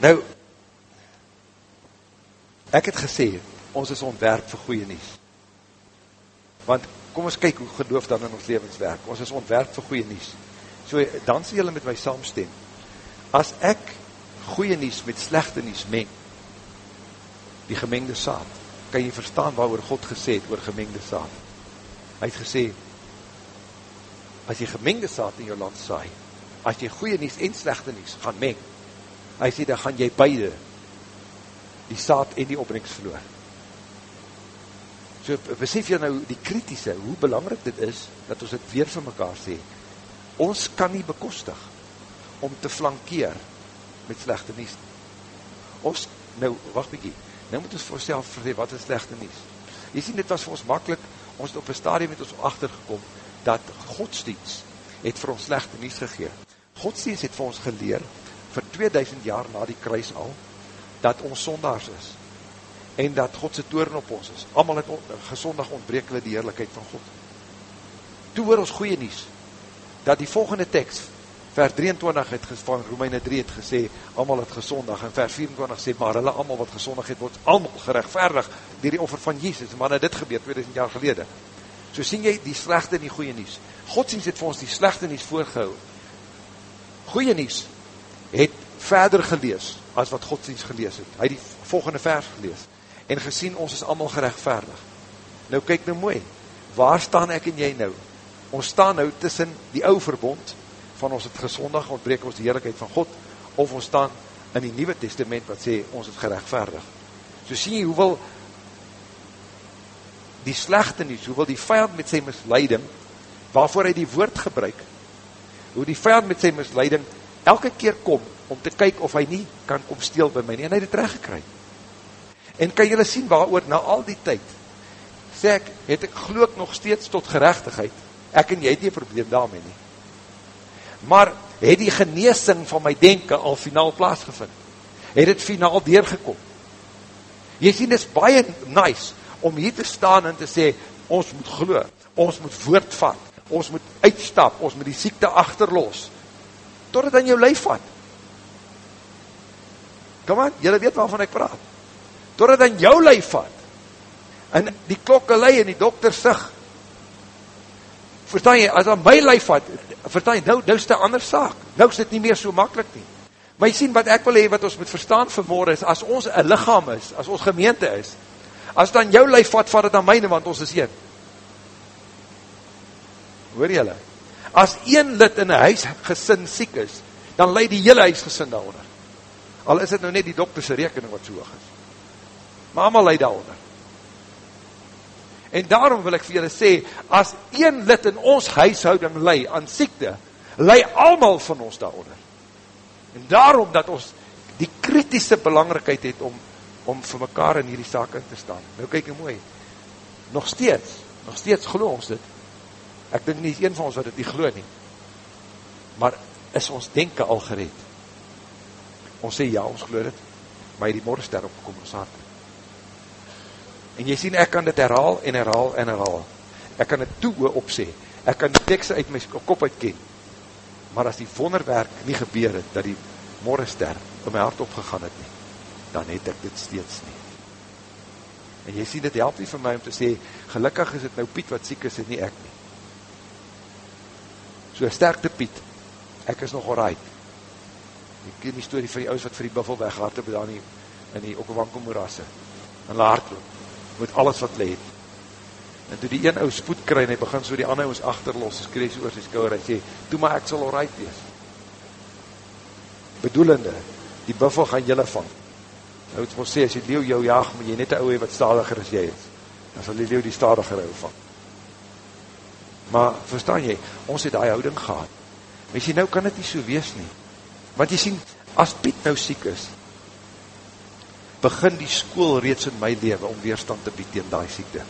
Nou, ek het gesê, ons is ontwerp vir goeie nies. Want, kom ons kyk hoe geloof dan in ons levenswerk. Ons is ontwerp vir goeie nies. So, dan sê julle met my saamstem. As ek goeie nies met slechte nies meng, die gemengde saad, kan jy verstaan waar God gesê het oor gemengde saad. Hy het gesê, as jy gemengde saad in jou land saai, as jy goeie nies en slechte nies gaan meng, hy sê, dan gaan jy beide die saad en die opbrengst verloor. So besef jy nou die kritische, hoe belangrijk dit is, dat ons het weer van mekaar sê, ons kan nie bekostig om te flankeer met slechte nies. Ons, nou, wacht bykie, nou moet ons vir ons verweer, wat is slechte nies? Jy sien, dit was vir ons makkelijk, ons op een stadium het ons achtergekom, dat godsdienst het vir ons slechte nies gegeen. Godsdienst het vir ons geleer, vir 2000 jaar na die kruis al, dat ons sondaars is, en dat Godse toren op ons is. Allemaal het on, gezondig ontbreek we die heerlijkheid van God. Toe hoor ons goeie nies, dat die volgende tekst, vers 23 het van Romeine 3 het gesê, allemaal het gezondig, en vers 24 sê, maar hulle allemaal wat gezondig het, word allemaal gerechtvaardig, dier die offer van Jesus, maar dit gebeur 2000 jaar gelede. So sien jy die slechte en die goeie nies. Godsdienst het vir ons die slechte nies voorgehou. Goeie nies het verder gelees as wat godsdienst gelees het. Hy het die volgende vers gelees en gesien ons is allemaal gerechtvaardig. Nou kyk nou mooi, waar staan ek en jy nou? Ons staan nou tussen die ouwe verbond van ons het gezondig, ontbreek ons die heerlijkheid van God, of ons staan in die nieuwe testament wat sê ons het gerechtvaardig. So sien jy hoeveel die slechte nieuws, hoewel die vijand met sy misleiding, waarvoor hy die woord gebruik, hoe die vijand met sy misleiding elke keer kom, om te kyk of hy nie kan kom steel by my nie, en hy het recht En kan jylle sien waar oor na al die tyd, sê ek, het ek geloof nog steeds tot gerechtigheid, ek en jy het nie probleem daarmee nie. Maar het die geneesing van my denken al finaal plaasgevind? Het het finaal deurgekom? Jy sien, dit is baie nice, om hier te staan en te sê, ons moet glo, ons moet voortvat, ons moet uitstap, ons moet die siekte achterlos, tot het aan jou lijf vat. Kom aan, jylle weet waarvan ek praat. Tot het aan jou lijf vat, en die klokke lei en die dokter sig, verstaan jy, as aan my lijf vat, verstaan jy, nou, nou is dit een ander saak, nou is dit nie meer so makkelijk nie. Maar jy sien, wat ek wil hee, wat ons moet verstaan vanmorgen is, as ons een lichaam is, as ons gemeente is, As dan jou lijf vat, vat het aan myne, want ons is een. Hoor jylle? As een lid in een huisgesin siek is, dan leid die hele huisgesin daaronder. Al is het nou net die dokterse rekening wat so hoog is. Maar allemaal leid daaronder. En daarom wil ek vir julle sê, as een lid in ons huishouding leid aan siekte, leid allemaal van ons daaronder. En daarom dat ons die kritische belangrikheid het om om vir mekaar in hierdie saak in te staan. Nou kyk jy mooi, nog steeds, nog steeds glo ons dit, ek dink nie een van ons wat dit nie glo nie, maar is ons denken al gereed? Ons sê ja, ons glo dit, maar hy die morgenster opgekom ons hart. En jy sien, ek kan dit herhaal en herhaal en herhaal. Ek kan dit toe opsê, ek kan die tekste uit my kop uitken, maar as die wonderwerk nie gebeur het, dat die morgenster in my hart opgegaan het nie, dan het ek dit steeds nie. En jy sien, dit help nie vir my om te sê, gelukkig is het nou Piet wat siek is, en nie ek nie. So sterkte Piet, ek is nog alright. Ek ken die story van die ouders wat vir die buffel weggehard het, daar nie, in die okkewankelmoerasse, in la hardloop, met alles wat leed. En toe die een ou spoed kry, en hy begin so die ander ons achterlos, skrees oor sy skouwer, en sê, toe maar ek sal alright wees. Bedoelende, die buffel gaan jylle vang, Nou het ons sê, as die leeuw jou jaag, moet jy net een ouwe wat stadiger as jy is. Dan sal die leeuw die stadiger hou van. Maar, verstaan jy, ons het die houding gehad. Maar jy nou kan het nie so wees nie. Want jy sien, as Piet nou siek is, begin die school reeds in my leven om weerstand te bied tegen die siekte.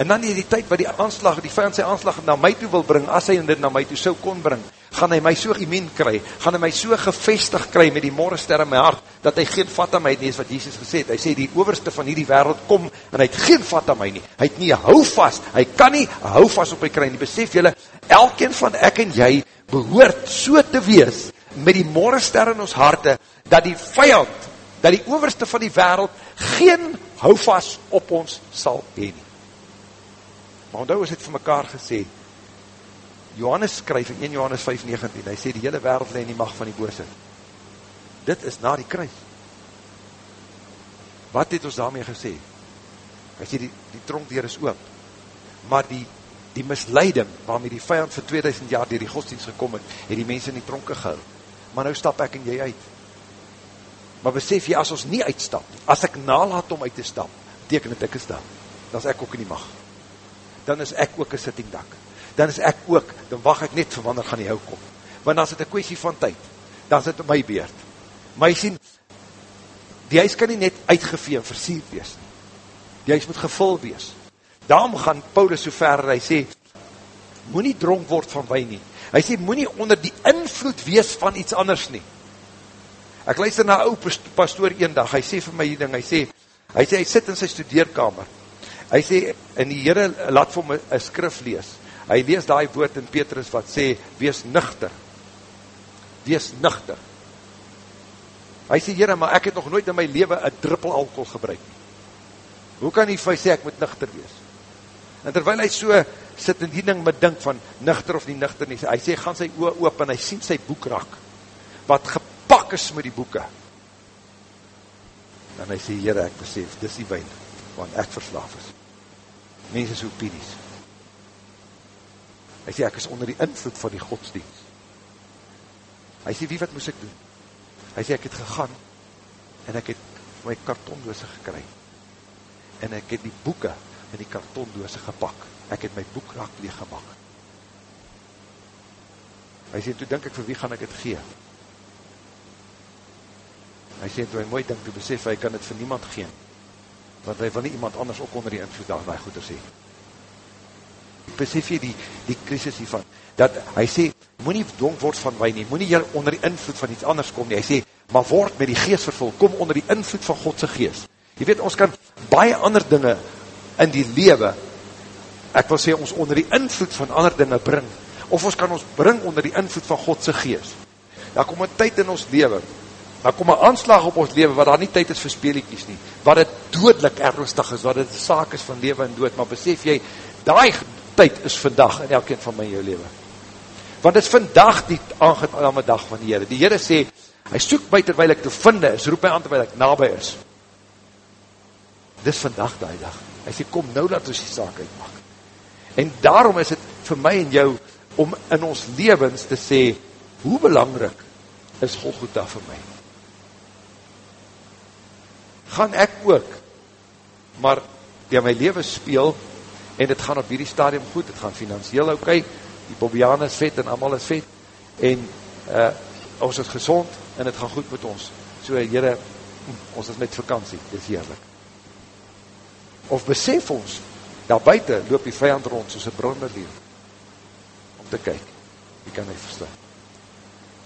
En dan die, die tyd wat die aanslag, die vijand sy aanslag na my toe wil bring, as hy dit na my toe so kon bring, gaan hy my so imeen kry, gaan hy my so gevestig kry met die morgenster in my hart, dat hy geen vat aan my nie, is wat Jesus gesê het. Hy sê, die overste van hierdie wereld kom, en hy het geen vat aan my nie. Hy het nie hou vast, hy kan nie hou vast op my kry nie. Besef jylle, elkeen van ek en jy behoort so te wees, met die morgenster in ons harte, dat die vijand, dat die overste van die wereld, geen hou vast op ons sal heen. Maar onthou is het vir mekaar gesê, Johannes skryf in 1 Johannes 5,19, hy sê die hele wereld leen die macht van die boose. Dit is na die kruis. Wat het ons daarmee gesê? Hy sê die, die tronkdeur is oop, maar die die misleiding waarmee die vijand vir 2000 jaar dier die godsdienst gekom het, het die mense in die tronke gehou. Maar nou stap ek en jy uit. Maar besef jy, as ons nie uitstap, as ek nalaat om uit te stap, teken het ek is dan. Dan is ek ook in die mag. Dan is ek ook een sitting dak. Dan is ek ook, dan wacht ek net vir wanneer gaan die hou kom. Want dan is het een kwestie van tyd. Dan is het my beurt. Maar jy sien, die huis kan nie net uitgevee en versierd wees. Die huis moet gevul wees. Daarom gaan Paulus so ver, hy sê, moet nie dronk word van wijn nie. Hy sê, moet nie onder die invloed wees van iets anders nie. Ek luister na ou pastoor een dag, hy sê vir my die ding, hy sê, hy sê, hy sit in sy studeerkamer, hy sê, en die Heere laat vir my een skrif lees, hy lees die woord in Petrus wat sê, wees nuchter, wees nuchter, hy sê, Heere, maar ek het nog nooit in my leven een druppel alcohol gebruik, hoe kan hy vir sê, ek moet nuchter wees, en terwijl hy so sit in die ding met dink van nuchter of nie nuchter nie, hy sê, gaan sy oor oop en hy sien sy boekrak, wat gepak is met die boeken, en hy sê, Heere, ek besef, dis die wijn, want ek verslaaf is, mense is opinies, hy sê, ek is onder die invloed van die godsdienst, hy sê, wie wat moes ek doen, hy sê, ek het gegaan, en ek het my kartondoose gekry, en ek het die boeken in die kartondoose gepak. Ek het my boekrak leeggemak. Hy sê, toe denk ek, vir wie gaan ek het gee? Hy sê, toe hy mooi denk, toe besef, hy kan het vir niemand geen. Want hy wil nie iemand anders ook onder die invloed daar, my goede sê. Besef jy die, die krisis hiervan, dat hy sê, moet nie donk word van wijn nie, moet nie onder die invloed van iets anders kom nie. Hy sê, maar word met die geest vervul, kom onder die invloed van Godse geest. Jy weet, ons kan baie ander dinge in die lewe, ek wil sê, ons onder die invloed van ander dinge bring, of ons kan ons bring onder die invloed van Godse geest. Daar kom een tyd in ons lewe, daar kom een aanslag op ons lewe, waar daar nie tyd is vir speeliekies nie, waar het doodlik ernstig is, waar het saak is van lewe en dood, maar besef jy, die tyd is vandag in elkeen van my jou lewe. Want het is vandag die aangename dag van die Heere. Die Heere sê, hy soek my terwijl ek te vinde is, roep my aan terwijl ek nabij is. Dit is vandag die dag. Hy sê, kom nou dat ons die saak uitmaak. En daarom is het vir my en jou, om in ons levens te sê, hoe belangrijk is Golgotha vir my? Gaan ek ook, maar die my leven speel, en het gaan op hierdie stadium goed, het gaan financieel ok, die Bobiane is vet, en allemaal is vet, en uh, ons is gezond, en het gaan goed met ons. So, jyre, ons is met vakantie, dit is heerlijk of besef ons, daar buiten loop die vijand rond soos een bronderleer, om te kyk, wie kan hy verstaan.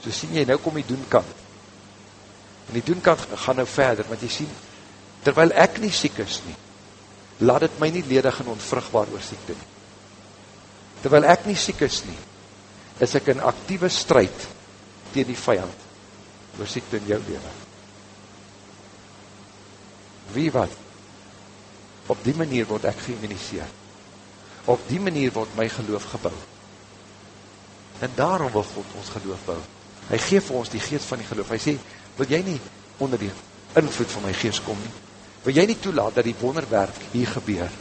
So sien jy, nou kom die doenkant, en die doenkant gaan nou verder, want jy sien, terwyl ek nie siek is nie, laat het my nie ledig en onvrugbaar oor siekte nie. Terwyl ek nie siek is nie, is ek in actieve strijd tegen die vijand oor siekte in jou leven. Wie wat? Op die manier word ek geïmmuniseer. Op die manier word my geloof gebouw. En daarom wil God ons geloof bouw. Hy geef vir ons die geest van die geloof. Hy sê, wil jy nie onder die invloed van my geest kom nie? Wil jy nie toelaat dat die wonderwerk hier gebeur?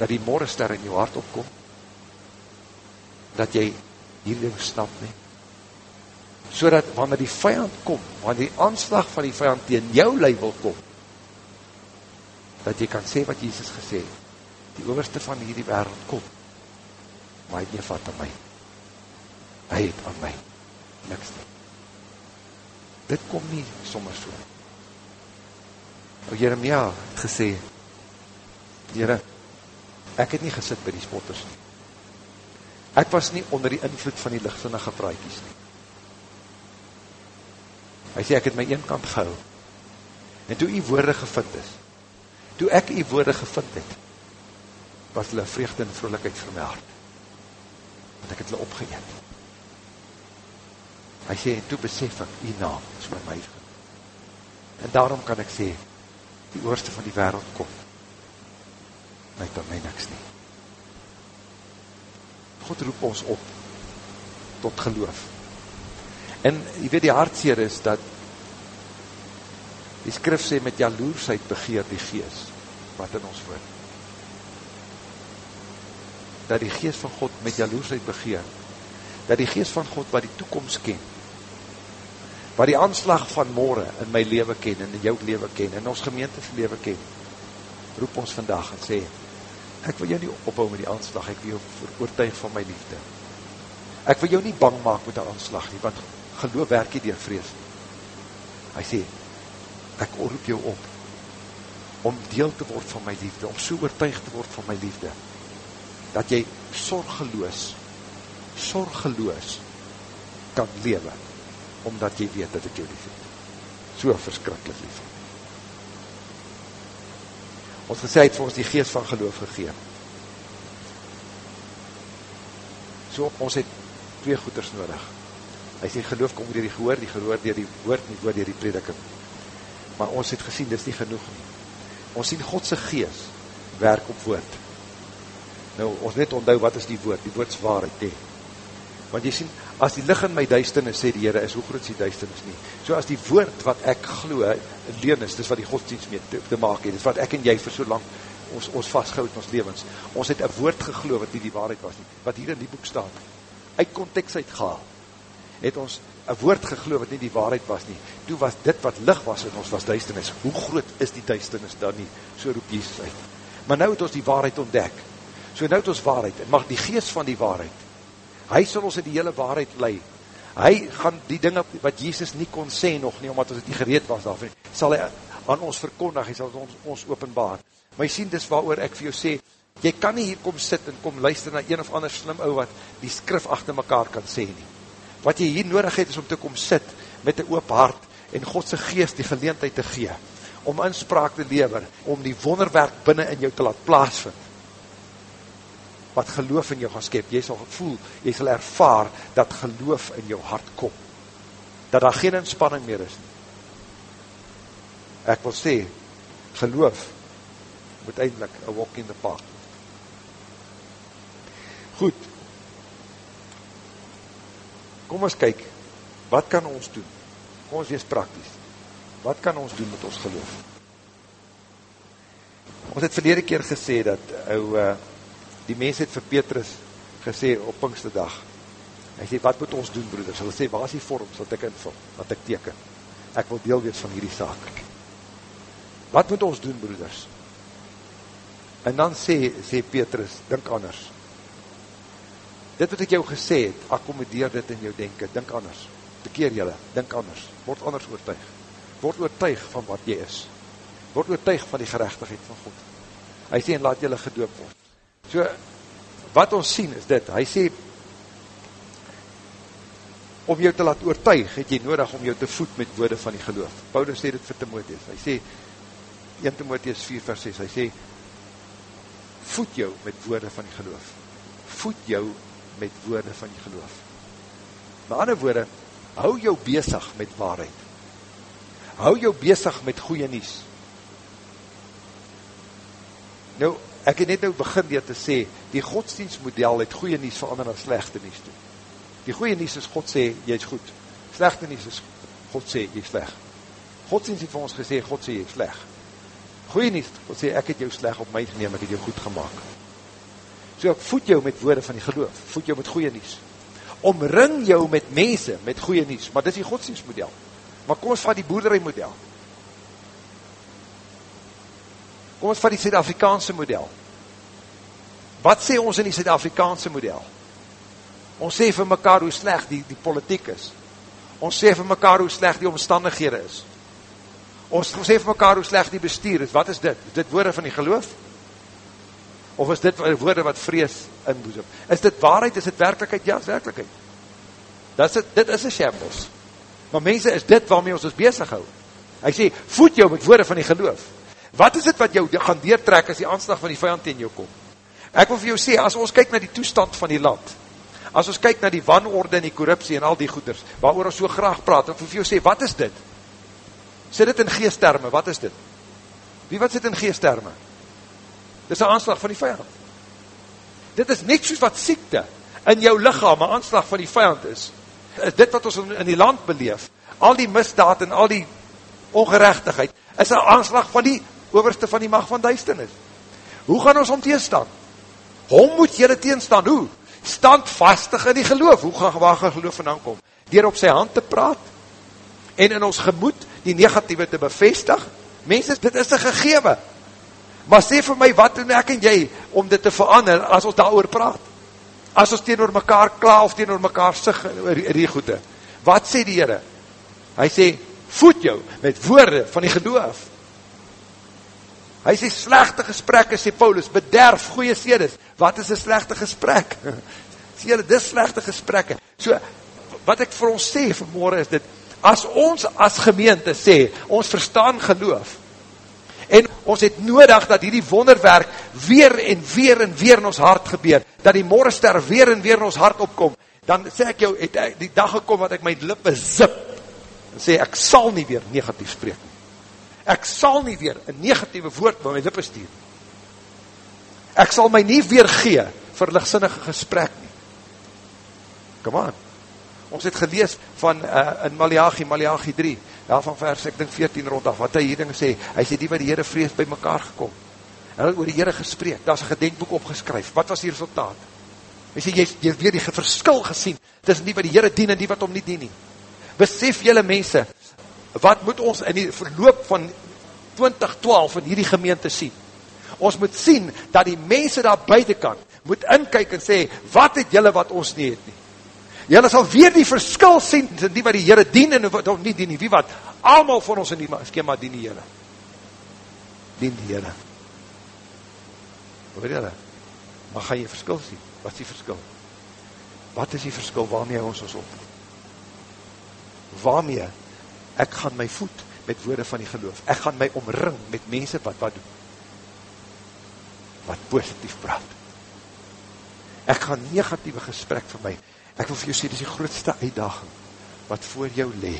Dat die morgenster in jou hart opkom? Dat jy hierin snap nie? So dat wanneer die vijand kom, wanneer die aanslag van die vijand tegen jou lei wil kom, dat jy kan sê wat Jesus gesê het, die overste van hierdie wereld kom, maar hy het nie vat aan my, hy het aan my, niks nie. Dit kom nie sommer so. O Jeremia het gesê, Jere, ek het nie gesit by die spotters nie. Ek was nie onder die invloed van die lichtsinnige praaikies nie. Hy sê, ek het my een kant gehou, en toe die woorde gevind is, toe ek die woorde gevind het, was hulle vreugde en vrolijkheid vir my hart. Want ek het hulle opgeëet. Hy sê, en toe besef ek, die naam is my my En daarom kan ek sê, die oorste van die wereld kom. My het my niks nie. God roep ons op, tot geloof. En, jy weet, die hartseer is, dat die skrif sê, met jaloersheid begeer die geest wat in ons woon. dat die geest van God met jaloersheid begeer, dat die geest van God wat die toekomst ken, wat die aanslag van morgen in my leven ken, en in jou leven ken, in ons gemeentes leven ken, roep ons vandag en sê, ek wil jou nie ophou met die aanslag, ek wil jou veroortuig van my liefde. Ek wil jou nie bang maak met die aanslag nie, want geloof werk nie dier vrees. Hy sê, ek roep jou op, om deel te word van my liefde, om so oortuig te word van my liefde, dat jy sorgeloos, sorgeloos kan lewe, omdat jy weet dat ek jou lief het. So verskrikkelijk lief. Ons gesê het vir ons die geest van geloof gegeen. So ons het twee goeders nodig. Hy sê geloof kom dier die gehoor, die gehoor dier die woord, nie woord dier die prediking. Maar ons het gesien, dit is nie genoeg nie ons sien Godse gees werk op woord. Nou, ons net onthou, wat is die woord? Die woord is waarheid, he. Want jy sien, as die licht in my duisternis, sê die Heere, is hoe groot is die duisternis nie. So as die woord wat ek glo, leen is, dis wat die godsdienst mee te, te maak het, dis wat ek en jy vir so lang ons, ons vastgehoud in ons levens. Ons het een woord geglo wat nie die waarheid was nie, wat hier in die boek staat, uit context uitgehaal, het ons een woord geglo wat nie die waarheid was nie. Toe was dit wat licht was in ons was duisternis. Hoe groot is die duisternis dan nie? So roep Jesus uit. Maar nou het ons die waarheid ontdek. So nou het ons waarheid. En mag die geest van die waarheid, hy sal ons in die hele waarheid lei. Hy gaan die dinge wat Jesus nie kon sê nog nie, omdat ons het nie gereed was daarvan, sal hy aan ons verkondig, hy sal ons, ons openbaar. Maar jy sien, dis waar ek vir jou sê, jy kan nie hier kom sit en kom luister na een of ander slim ou wat die skrif achter mekaar kan sê nie wat jy hier nodig het is om te kom sit met een oop hart en Godse geest die geleentheid te gee, om inspraak te lever, om die wonderwerk binnen in jou te laat plaasvind, wat geloof in jou gaan skep, jy sal voel, jy sal ervaar, dat geloof in jou hart kom, dat daar geen inspanning meer is, ek wil sê, geloof, moet eindelijk a walk in the park, goed, kom ons kyk, wat kan ons doen? Kom ons wees praktisch. Wat kan ons doen met ons geloof? Ons het verlede keer gesê dat ou, uh, die mens het vir Petrus gesê op Pinksterdag, hy sê, wat moet ons doen broeders? Hy sê, waar is die vorms wat ek invul, wat ek teken? Ek wil deel wees van hierdie saak. Wat moet ons doen broeders? En dan sê, sê Petrus, dink anders, dit wat ek jou gesê het, akkomodeer dit in jou denken, dink anders, bekeer jylle, dink anders, word anders oortuig, word oortuig van wat jy is, word oortuig van die gerechtigheid van God, hy sê en laat jylle gedoop word, so, wat ons sien is dit, hy sê, om jou te laat oortuig, het jy nodig om jou te voed met woorde van die geloof, Paulus sê dit vir Timotheus, hy sê, 1 Timotheus 4 vers 6, hy sê, voed jou met woorde van die geloof, voed jou met woorde van die geloof. Met ander woorde, hou jou bezig met waarheid. Hou jou bezig met goeie nies. Nou, ek het net nou begin dit te sê, die godsdienstmodel het goeie nies verander na slechte nies toe. Die goeie nies is God sê, jy is goed. Slechte nies is God sê, jy is sleg. Godsdienst het vir ons gesê, God sê, jy is sleg. Goeie nies, God sê, ek het jou sleg op my geneem, ek het jou goed gemaakt. So voed jou met woorde van die geloof, voed jou met goeie nies. Omring jou met mense met goeie nies, maar dit is die godsdienstmodel. Maar kom ons van die boerderij model. Kom ons van die Zuid-Afrikaanse model. Wat sê ons in die Zuid-Afrikaanse model? Ons sê vir mekaar hoe sleg die, die politiek is. Ons sê vir mekaar hoe sleg die omstandighede is. Ons sê vir mekaar hoe sleg die bestuur is. Wat is dit? Is dit woorde van die geloof? Of is dit woorde wat vrees inboezem? Is dit waarheid, is dit werkelijkheid? Ja, is werkelijkheid. Is, dit is een shambles. Maar mense, is dit waarmee ons ons bezig hou? Hy sê, voed jou met woorde van die geloof. Wat is dit wat jou gaan deertrek as die aanslag van die vijand in jou kom? Ek wil vir jou sê, as ons kyk na die toestand van die land, as ons kyk na die wanorde en die korruptie en al die goeders, waar ons so graag praat, en vir jou sê, wat is dit? Sit dit in geestterme, wat is dit? Wie wat sit in geestterme? Dit is een aanslag van die vijand. Dit is net soos wat siekte in jou lichaam een aanslag van die vijand. Is dit wat ons in die land beleef, al die misdaad en al die ongerechtigheid, is een aanslag van die overste van die macht van duisternis. Hoe gaan ons om teenstaan? Hom moet julle teenstaan, hoe? Standvastig in die geloof, hoe gaan waar gaan geloof vandaan kom? Deur op sy hand te praat, en in ons gemoed die negatieve te bevestig, mense, dit is een gegewe, maar sê vir my, wat doen ek en jy, om dit te verander, as ons daar praat, as ons teenoor mekaar kla, of teenoor mekaar sig, die goede, wat sê die Heere? Hy sê, voed jou, met woorde van die geloof, hy sê, slechte gesprekke, sê Paulus, bederf goeie sedes, wat is een slechte gesprek? sê julle, dis slechte gesprekke, so, wat ek vir ons sê vanmorgen is dit, as ons as gemeente sê, ons verstaan geloof, en ons het nodig dat hierdie wonderwerk weer en weer en weer in ons hart gebeur, dat die morgenster weer en weer in ons hart opkom, dan sê ek jou, het die dag gekom wat ek my lippe zip, en sê ek sal nie weer negatief spreek nie. Ek sal nie weer een negatieve woord by my lippe stuur. Ek sal my nie weer gee vir lichtsinnige gesprek nie. Come on ons het gelees van uh, in Malachi, Malachi 3, daarvan vers, ek dink 14 rondaf, wat hy hier ding sê, hy sê die wat die Heere vrees by mekaar gekom, en hy oor die Heere gespreek, daar is een gedenkboek opgeskryf, wat was die resultaat? Hy sê, jy, jy het weer die verskil gesien, tussen die wat die Heere dien en die wat om nie dien nie. Besef jylle mense, wat moet ons in die verloop van 2012 in hierdie gemeente sien? Ons moet sien, dat die mense daar buitenkant, moet inkyk en sê, wat het jylle wat ons nie het nie? Julle sal weer die verskil sien tussen die wat die Here dien en wat hom nie dien nie. Wie wat? Almal van ons in die skema dien die Here. Dien die Here. Hoor julle? Maar gaan jy verskil sien? Wat is die verskil? Wat is die verskil waarmee ons ons op? Waarmee ek gaan my voet met woorde van die geloof. Ek gaan my omring met mense wat wat doen. Wat positief praat. Ek gaan negatieve gesprek vir my Ek wil vir jou sê, dit is die grootste uitdaging wat voor jou le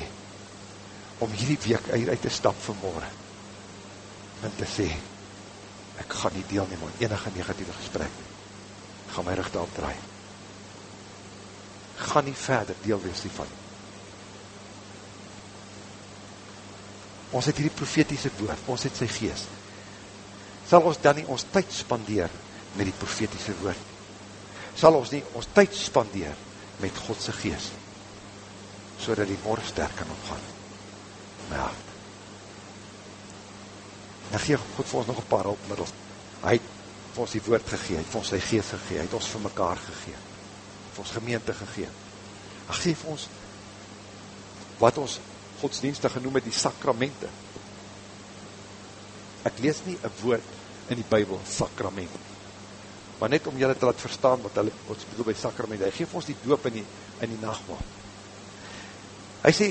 om hierdie week uit te stap vanmorgen en te sê, ek gaan nie deel neem aan enige negatieve gesprek. Ek gaan my rug daarop draai. Ek gaan nie verder deel wees hiervan. Ons het hierdie profetiese woord, ons het sy geest. Sal ons dan nie ons tyd spandeer met die profetiese woord? Sal ons nie ons tyd spandeer met Godse geest, so dat die morgenster kan opgaan. Maar ja, dan gee God vir ons nog een paar hulpmiddels. Hy het vir ons die woord gegee, hy het vir ons sy geest gegee, hy het ons vir mekaar gegee, vir ons gemeente gegee. Hy geef ons, wat ons godsdienstig genoem het, die sakramente. Ek lees nie een woord in die bybel, sakrament maar net om julle te laat verstaan wat hulle ons bedoel by sakrament, hy geef ons die doop in die, in die nachtmaal. Hy sê,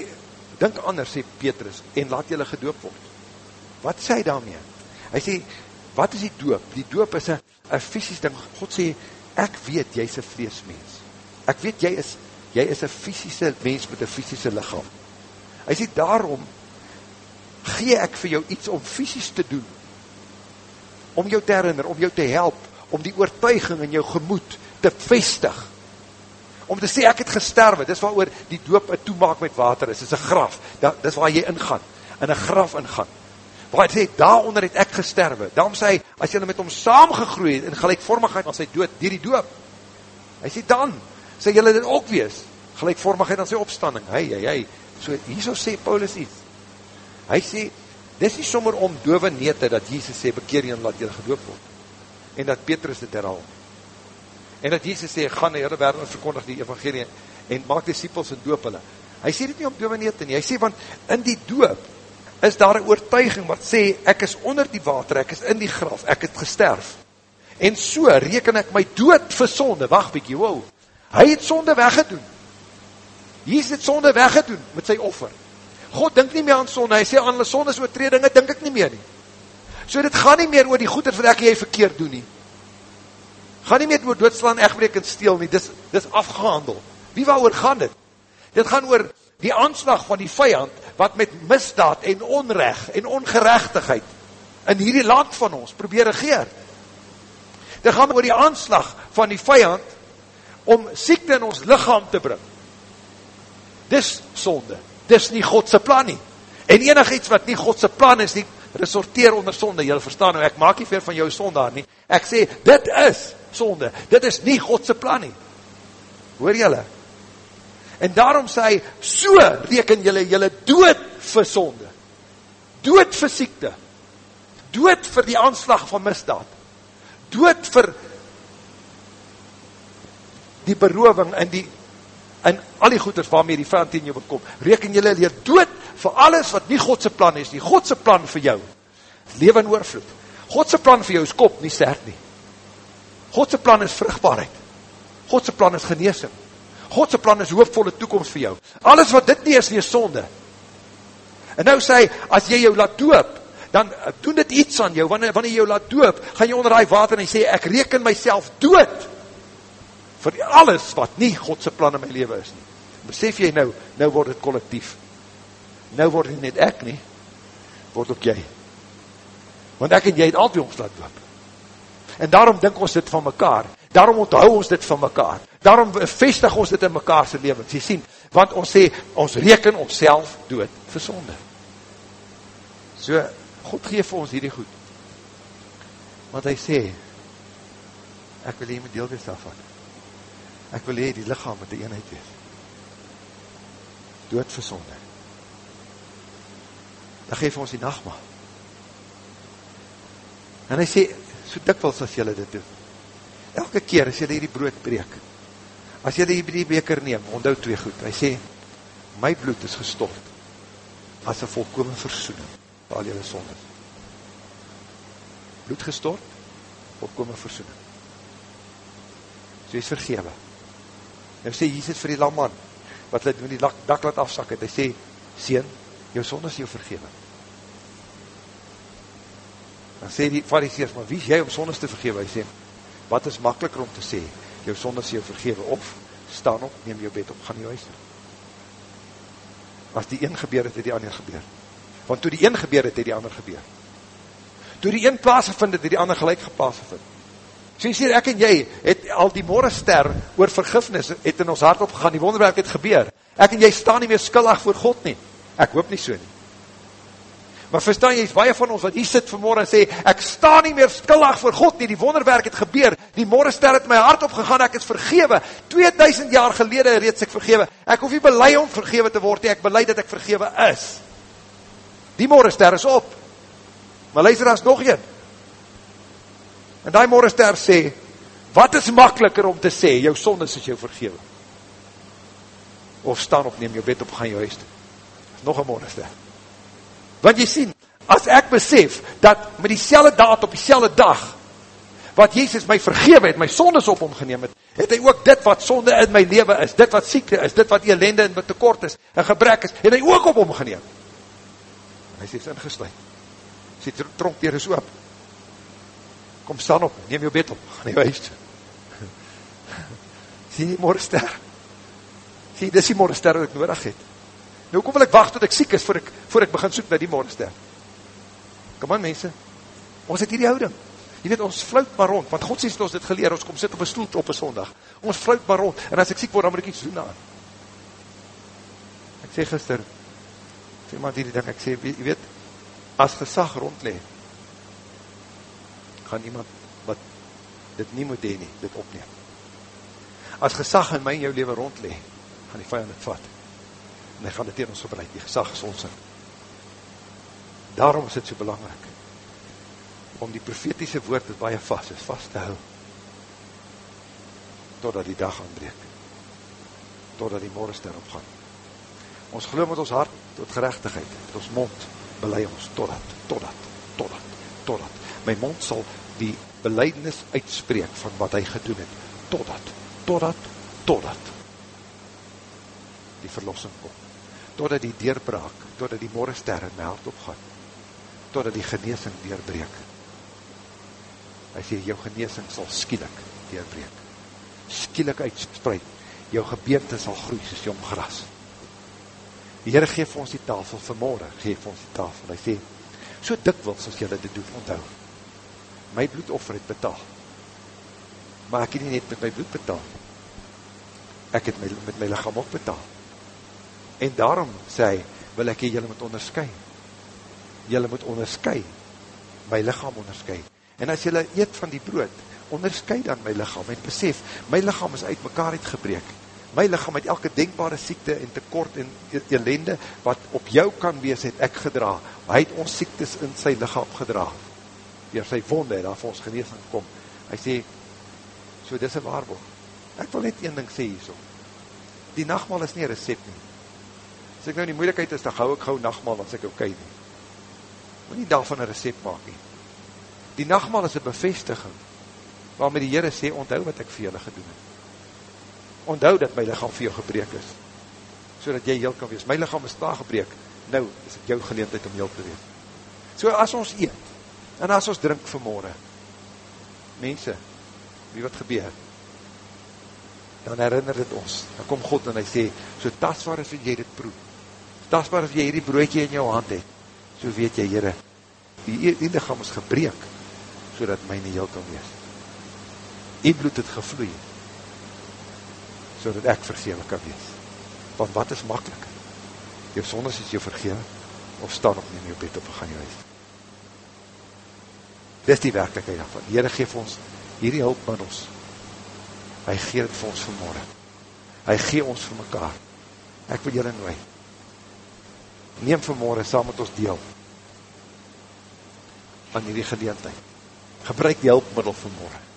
dink anders, sê Petrus, en laat julle gedoop word. Wat sê hy daarmee? Hy sê, wat is die doop? Die doop is een fysisk ding. God sê, ek weet, jy is een vleesmens. Ek weet, jy is, jy is een fysische mens met een fysische lichaam. Hy sê, daarom gee ek vir jou iets om fysisk te doen, om jou te herinner, om jou te help, om die oortuiging in jou gemoed te vestig. Om te sê, ek het gesterwe, dis waar oor die doop een toemaak met water is, is een graf, dis waar jy ingaan, in een graf ingaan. Waar hy sê, daaronder het ek gesterwe. Daarom sê hy, as jy met hom saamgegroei het, in gelijkvormigheid aan sy dood, dier die doop. Hy sê, dan, sê jy dit ook wees, gelijkvormigheid aan sy opstanding. Hy, hy, hy, so, hier so sê Paulus iets. Hy sê, dis nie sommer om dove nete, dat Jesus sê, bekeer jy en laat jy gedoop word en dat Petrus dit herhaal. En dat Jesus sê, gaan die hele wereld en verkondig die evangelie en maak disciples en doop hulle. Hy sê dit nie om domineer te nie, hy sê, want in die doop is daar een oortuiging wat sê, ek is onder die water, ek is in die graf, ek het gesterf. En so reken ek my dood vir sonde, wacht bykie, wow, hy het sonde weggedoen. Jesus het sonde weggedoen met sy offer. God dink nie meer aan sonde, hy sê aan hulle sonde is oortredinge, dink ek nie meer nie. So dit gaan nie meer oor die goeders wat ek jy verkeerd doen nie. Gaan nie meer oor doodslaan, echtbreek en steel nie, dis, dis afgehandel. Wie waar oor gaan dit? Dit gaan oor die aanslag van die vijand, wat met misdaad en onrecht en ongerechtigheid in hierdie land van ons probeer regeer. Dit gaan oor die aanslag van die vijand om siekte in ons lichaam te bring. Dis sonde. Dis nie Godse plan nie. En enig iets wat nie Godse plan is nie, resorteer onder sonde, jy verstaan nou, ek maak nie veel van jou sonde daar nie, ek sê, dit is sonde. Dit is nie Godse plan nie. Hoor jylle? En daarom sê hy, so reken jylle jylle dood vir sonde. Dood vir siekte. Dood vir die aanslag van misdaad. Dood vir die beroving en die en al die goeders waarmee die vijand in jou bekom. Reken jylle leer dood vir alles wat nie Godse plan is nie. Godse plan vir jou. Leven in oorvloed. Godse plan vir jou is kop, nie sterk nie. Godse plan is vruchtbaarheid. Godse plan is geneesing. Godse plan is hoopvolle toekomst vir jou. Alles wat dit nie is, nie is sonde. En nou sê hy, as jy jou laat doop, dan doen dit iets aan jou, wanneer, wanneer jy jou laat doop, gaan jy onder die water en hy sê, ek reken myself dood, vir alles wat nie Godse plan in my leven is nie. Besef jy nou, nou word het collectief. Nou word het net ek nie, word ook jy. Want ek en jy het altyd ons laat doop. En daarom dink ons dit van mekaar. Daarom onthou ons dit van mekaar. Daarom vestig ons dit in mekaarse levens. Jy sien, want ons sê, ons reken ons self dood vir sonde. So, God geef ons hierdie goed. Want hy sê, ek wil met deel wees daarvan. Ek wil jy die lichaam met die eenheid wees. Dood vir sonde. Dan geef ons die nachtmaal. En hy sê, so dikwils as jylle dit doen, elke keer as jylle hierdie brood breek, as jylle hierdie beker neem, onthou twee goed, hy sê, my bloed is gestort, as een volkome versoening, vir al jylle sondes. Bloed gestort, volkome versoening. So hy is vergewe. Nou sê Jesus vir die lamman, wat hy die dak laat afsak het, hy sê, Seen, jou sondes is jou vergewe. Dan sê die fariseers, maar wie is jy om sondes te vergewe? Hy sê, wat is makkeliker om te sê, jou sondes jou vergewe, of staan op, neem jou bed op, gaan jou huis doen. As die een gebeur het, het die ander gebeur. Want toe die een gebeur het, het die ander gebeur. Toe die een plaas gevind het, het die ander gelijk geplaas gevind. So jy sê, ek en jy, het al die morgenster oor vergifnis, het in ons hart opgegaan, die wonderwerk het gebeur. Ek en jy staan nie meer skillig voor God nie. Ek hoop nie so nie. Maar verstaan jy, is baie van ons wat hier sit vanmorgen en sê, ek sta nie meer skillig voor God nie, die wonderwerk het gebeur, die morgenster het my hart opgegaan, ek is vergewe, 2000 jaar gelede reeds ek vergewe, ek hoef nie belei om vergewe te word nie, ek belei dat ek vergewe is. Die morgenster is op, maar luister as nog een. En die morgenster sê, wat is makkeliker om te sê, jou sondes is jou vergewe. Of staan op, neem jou bed op, gaan jou huis toe. Nog een morgenster. Want jy sien, as ek besef, dat met die selle daad op die selle dag, wat Jezus my vergewe het, my sondes op hom geneem het, het hy ook dit wat sonde in my leven is, dit wat siekte is, dit wat ellende en wat tekort is, en gebrek is, het hy ook op hom geneem. En hy sê, is ingesluid. Sê, tronk dier is oop. Kom staan op, neem jou bed op, gaan jou huis. Sê, die morgenster. Sê, dis die morgenster wat ek nodig het. Nou kom wil ek wacht tot ek siek is, voor ek, voor ek begin soek na die morgenster. Kom aan mense, ons het hier die houding. Je weet, ons fluit maar rond, want God sê ons dit geleer, ons kom sit op een stoel op een sondag. Ons fluit maar rond, en as ek siek word, dan moet ek iets doen aan. Ek sê gister, sê iemand hierdie ding, ek sê, je weet, as gesag rondlee, gaan iemand wat dit nie moet heen nie, dit opneem. As gesag in my en jou leven rondlee, gaan die vijand het vat en hy gaan dit tegen ons verbreid, die gesag is ons in. Daarom is dit so belangrijk, om die profetiese woord wat baie vast is, vast te hou, totdat die dag aanbreek, totdat die morgenster opgaan. Ons geloof met ons hart, tot gerechtigheid, met ons mond, belei ons, totdat, totdat, totdat, totdat. My mond sal die beleidnis uitspreek van wat hy gedoen het, totdat, totdat, totdat, die verlossing kom totdat die deurbraak, totdat die morgenster in my hart opgaan, totdat die geneesing deurbreek. Hy sê, jou geneesing sal skielik deurbreek. Skielik uitspreid, jou gebeente sal groei soos jong gras. Die Heere geef ons die tafel vanmorgen, geef ons die tafel. Hy sê, so dikwils as jylle dit doen, onthou, my bloedoffer het betaal. Maar ek het nie net met my bloed betaal. Ek het my, met my lichaam ook betaal. En daarom sê hy, wil ek jylle moet onderskui. Jylle moet onderskui, my lichaam onderskui. En as jylle eet van die brood, onderscheid dan my lichaam en besef, my lichaam is uit mekaar uitgebreek. My lichaam het elke denkbare siekte en tekort en elende wat op jou kan wees, het ek gedra. Hy het ons siektes in sy lichaam gedra. Weer sy wonde het daar vir ons geneesing kom. Hy sê, so dis een waarborg. Ek wil net een ding sê hierso. Die nachtmaal is nie een recept nie. As ek nou die moeilijkheid is, dan gauw ek gauw nachtmaal, as ek ook okay nie. Moet nie daarvan een recept maak nie. Die nachtmaal is een bevestiging, waarmee die Heere sê, onthou wat ek vir julle gedoen het. Onthou dat my lichaam vir jou gebreek is, so dat jy heel kan wees. My lichaam is daar gebreek, nou is het jou geleentheid om heel te wees. So as ons eet, en as ons drink vanmorgen, mense, wie wat gebeur, dan herinner dit ons, dan kom God en hy sê, so tasbaar is wat jy dit proef, tasbaar is jy hierdie broodje in jou hand het, so weet jy, Heere, die, die lichaam is gebreek, so dat my nie heel kan wees. Die bloed het gevloei, so dat ek vergewe kan wees. Want wat is makkelijk? Jou sondes is jou vergewe, of staan op neem jou bed op en gaan jou huis. Dis die werkelijkheid daarvan. Heere geef ons hierdie hulp met ons. Hy geef het vir ons vanmorgen. Hy geef ons vir mekaar. Ek wil julle nooi. Neem vanmorgen saam met ons deel aan hierdie geleentheid. Gebruik die hulpmiddel vanmorgen.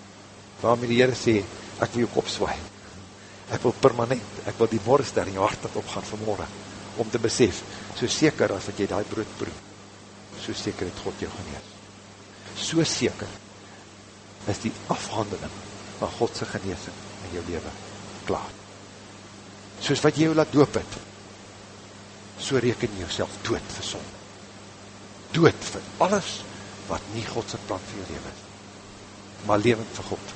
Waarmee die Heere sê, ek wil jou kop zwaai. Ek wil permanent, ek wil die morgenster in jou hart dat opgaan vanmorgen. Om te besef, so seker as wat jy die brood proe, so seker het God jou genees. So seker is die afhandeling van Godse geneesing in jou leven klaar. Soos wat jy jou laat doop het, so reken jy jouself dood vir son. Dood vir alles wat nie Godse plan vir jou leven is, maar levend vir God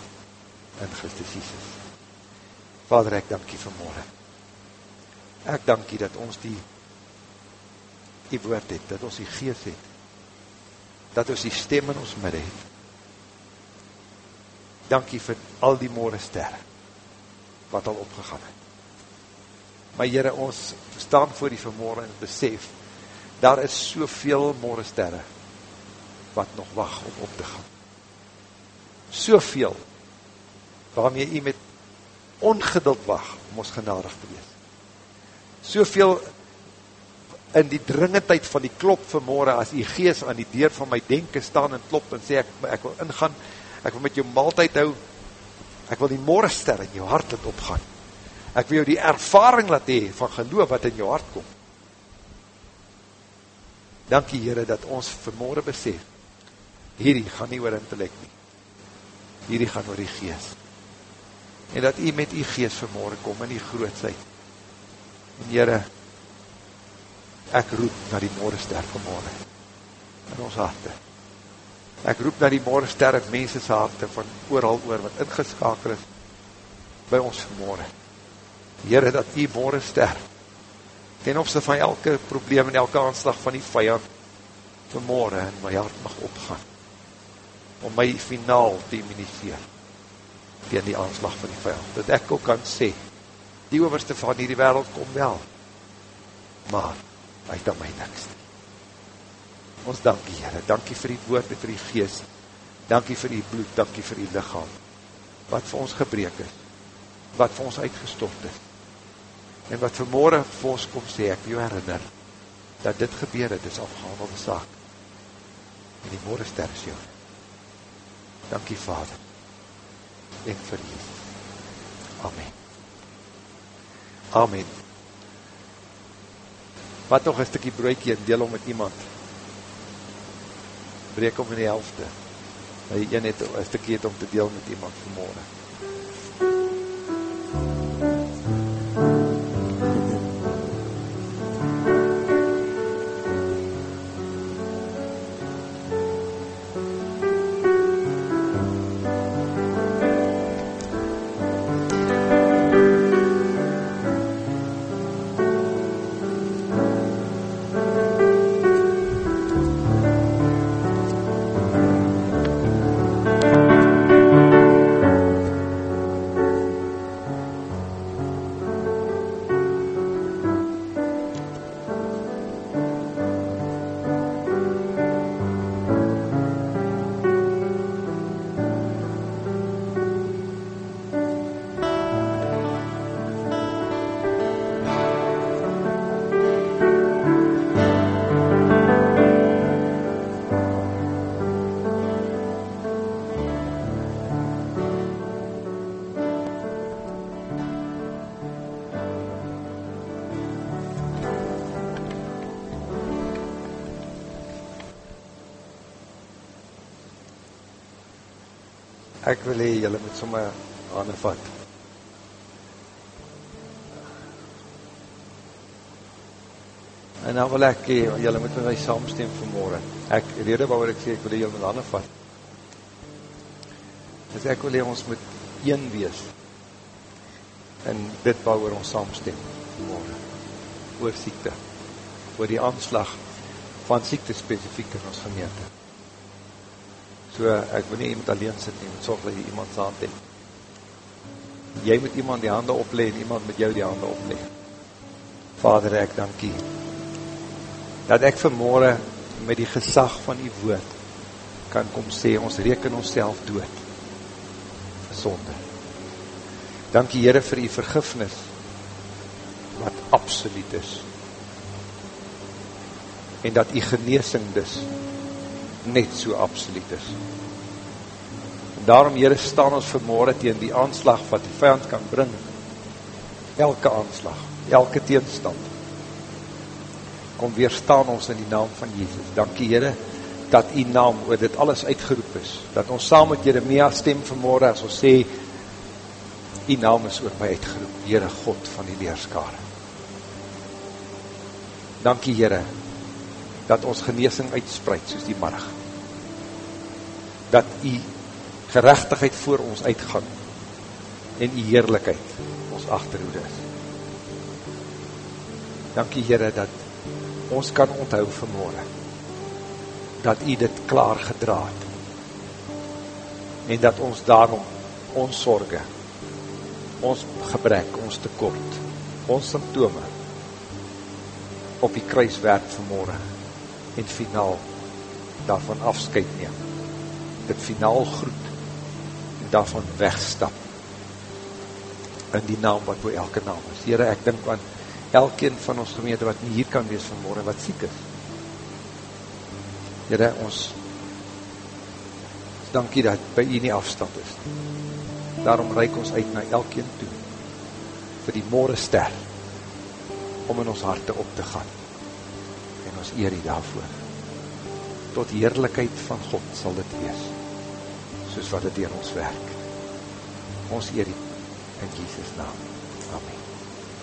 in Christus Jesus. Vader, ek dank jy vanmorgen. Ek dank jy dat ons die die woord het, dat ons die geest het, dat ons die stem in ons midde het. Dank jy vir al die mooie sterre wat al opgegaan het. Maar Heere, ons staan voor die vanmorgen en besef, daar is soveel mooie sterre wat nog wacht om op te gaan. Soveel, waarmee jy met ongeduld wacht om ons genadig te wees. Soveel in die dringendheid van die klop vanmorgen, as die gees aan die deur van my denken staan en klop en sê, ek, ek wil ingaan, ek wil met jou maaltijd hou, ek wil die morgenster in jou hart laat opgaan. Ek wil jou die ervaring laat hee van geloof wat in jou hart kom. Dankie Heere dat ons vanmorgen besef, hierdie gaan nie oor intellect nie. Hierdie gaan oor die gees. En dat u met u gees vanmorgen kom in die grootsheid. En Heere, ek roep na die morgenster vanmorgen in ons harte. Ek roep na die morgenster in mensense harte van ooral oor wat ingeskakel is by ons vanmorgen. Heere, dat die morgenster ten opste van elke probleem en elke aanslag van die vijand vanmorgen in my hart mag opgaan om my finaal te immuniseer tegen die aanslag van die vijand. Dat ek ook kan sê, die overste van hierdie wereld kom wel, maar het aan my niks. Ons dankie, Heere, dankie vir die woord en vir die geest, dankie vir die bloed, dankie vir die lichaam, wat vir ons gebreek is, wat vir ons uitgestort is, en wat vanmorgen vir ons kom sê, ek jou herinner, dat dit gebeur het, is afgehandelde saak, en die morgenster is jou, Dankie Vader. En vir Jesus. Amen. Amen. Wat nog een stukkie broekie en deel om met iemand. Breek om in die helfte. Maar jy net een stukkie het om te deel met iemand vanmorgen. Ek wil hê julle moet sommer hande vat. En nou wil ek hê julle moet met my saamstem vanmôre. Ek rede waaroor ek sê ek wil hê julle moet hande vat. Dis ek wil hê ons moet een wees. En dit waaroor ons saamstem vanmôre. Oor siekte. Oor die aanslag van siekte spesifiek in ons gemeente. So ek wil nie iemand alleen sit nie, moet sorg dat jy iemand saam het. Jy moet iemand die hande oplê en iemand met jou die hande oplê. Vader, ek dankie dat ek vanmorgen met die gesag van die woord kan kom sê, ons reken ons self dood vir sonde. Dankie Heere vir die vergifnis wat absoluut is en dat die geneesing dus net so absoluut is. En daarom Heere staan ons vanmorgen tegen die aanslag wat die vijand kan bring elke aanslag, elke teenstand kom weerstaan ons in die naam van Jesus. Dankie Heere, dat die naam oor dit alles uitgeroep is, dat ons saam met Jeremia stem vanmorgen as ons sê, die naam is oor my uitgeroep, Heere God van die leerskare. Dankie Heere, dat ons geneesing uitspreid soos die marg. Dat die gerechtigheid voor ons uitgang en die heerlijkheid ons achterhoede is. Dankie Heere, dat ons kan onthou vanmorgen, dat u dit klaar gedraad, en dat ons daarom, ons sorge, ons gebrek, ons tekort, ons symptome, op die kruis werk vanmorgen, en finaal, daarvan afscheid neem, dit finaal groet, en daarvan wegstap, in die naam wat voor elke naam is. Heren, ek dink aan elkeen van ons gemeente wat nie hier kan wees vanmorgen, wat siek is. Heere, ons dankie dat by u nie afstand is. Daarom reik ons uit na elkeen toe, vir die morgen ster, om in ons harte op te gaan, en ons eer u daarvoor. Tot heerlijkheid van God sal dit wees, soos wat het in ons werk. Ons eer u, in Jesus naam.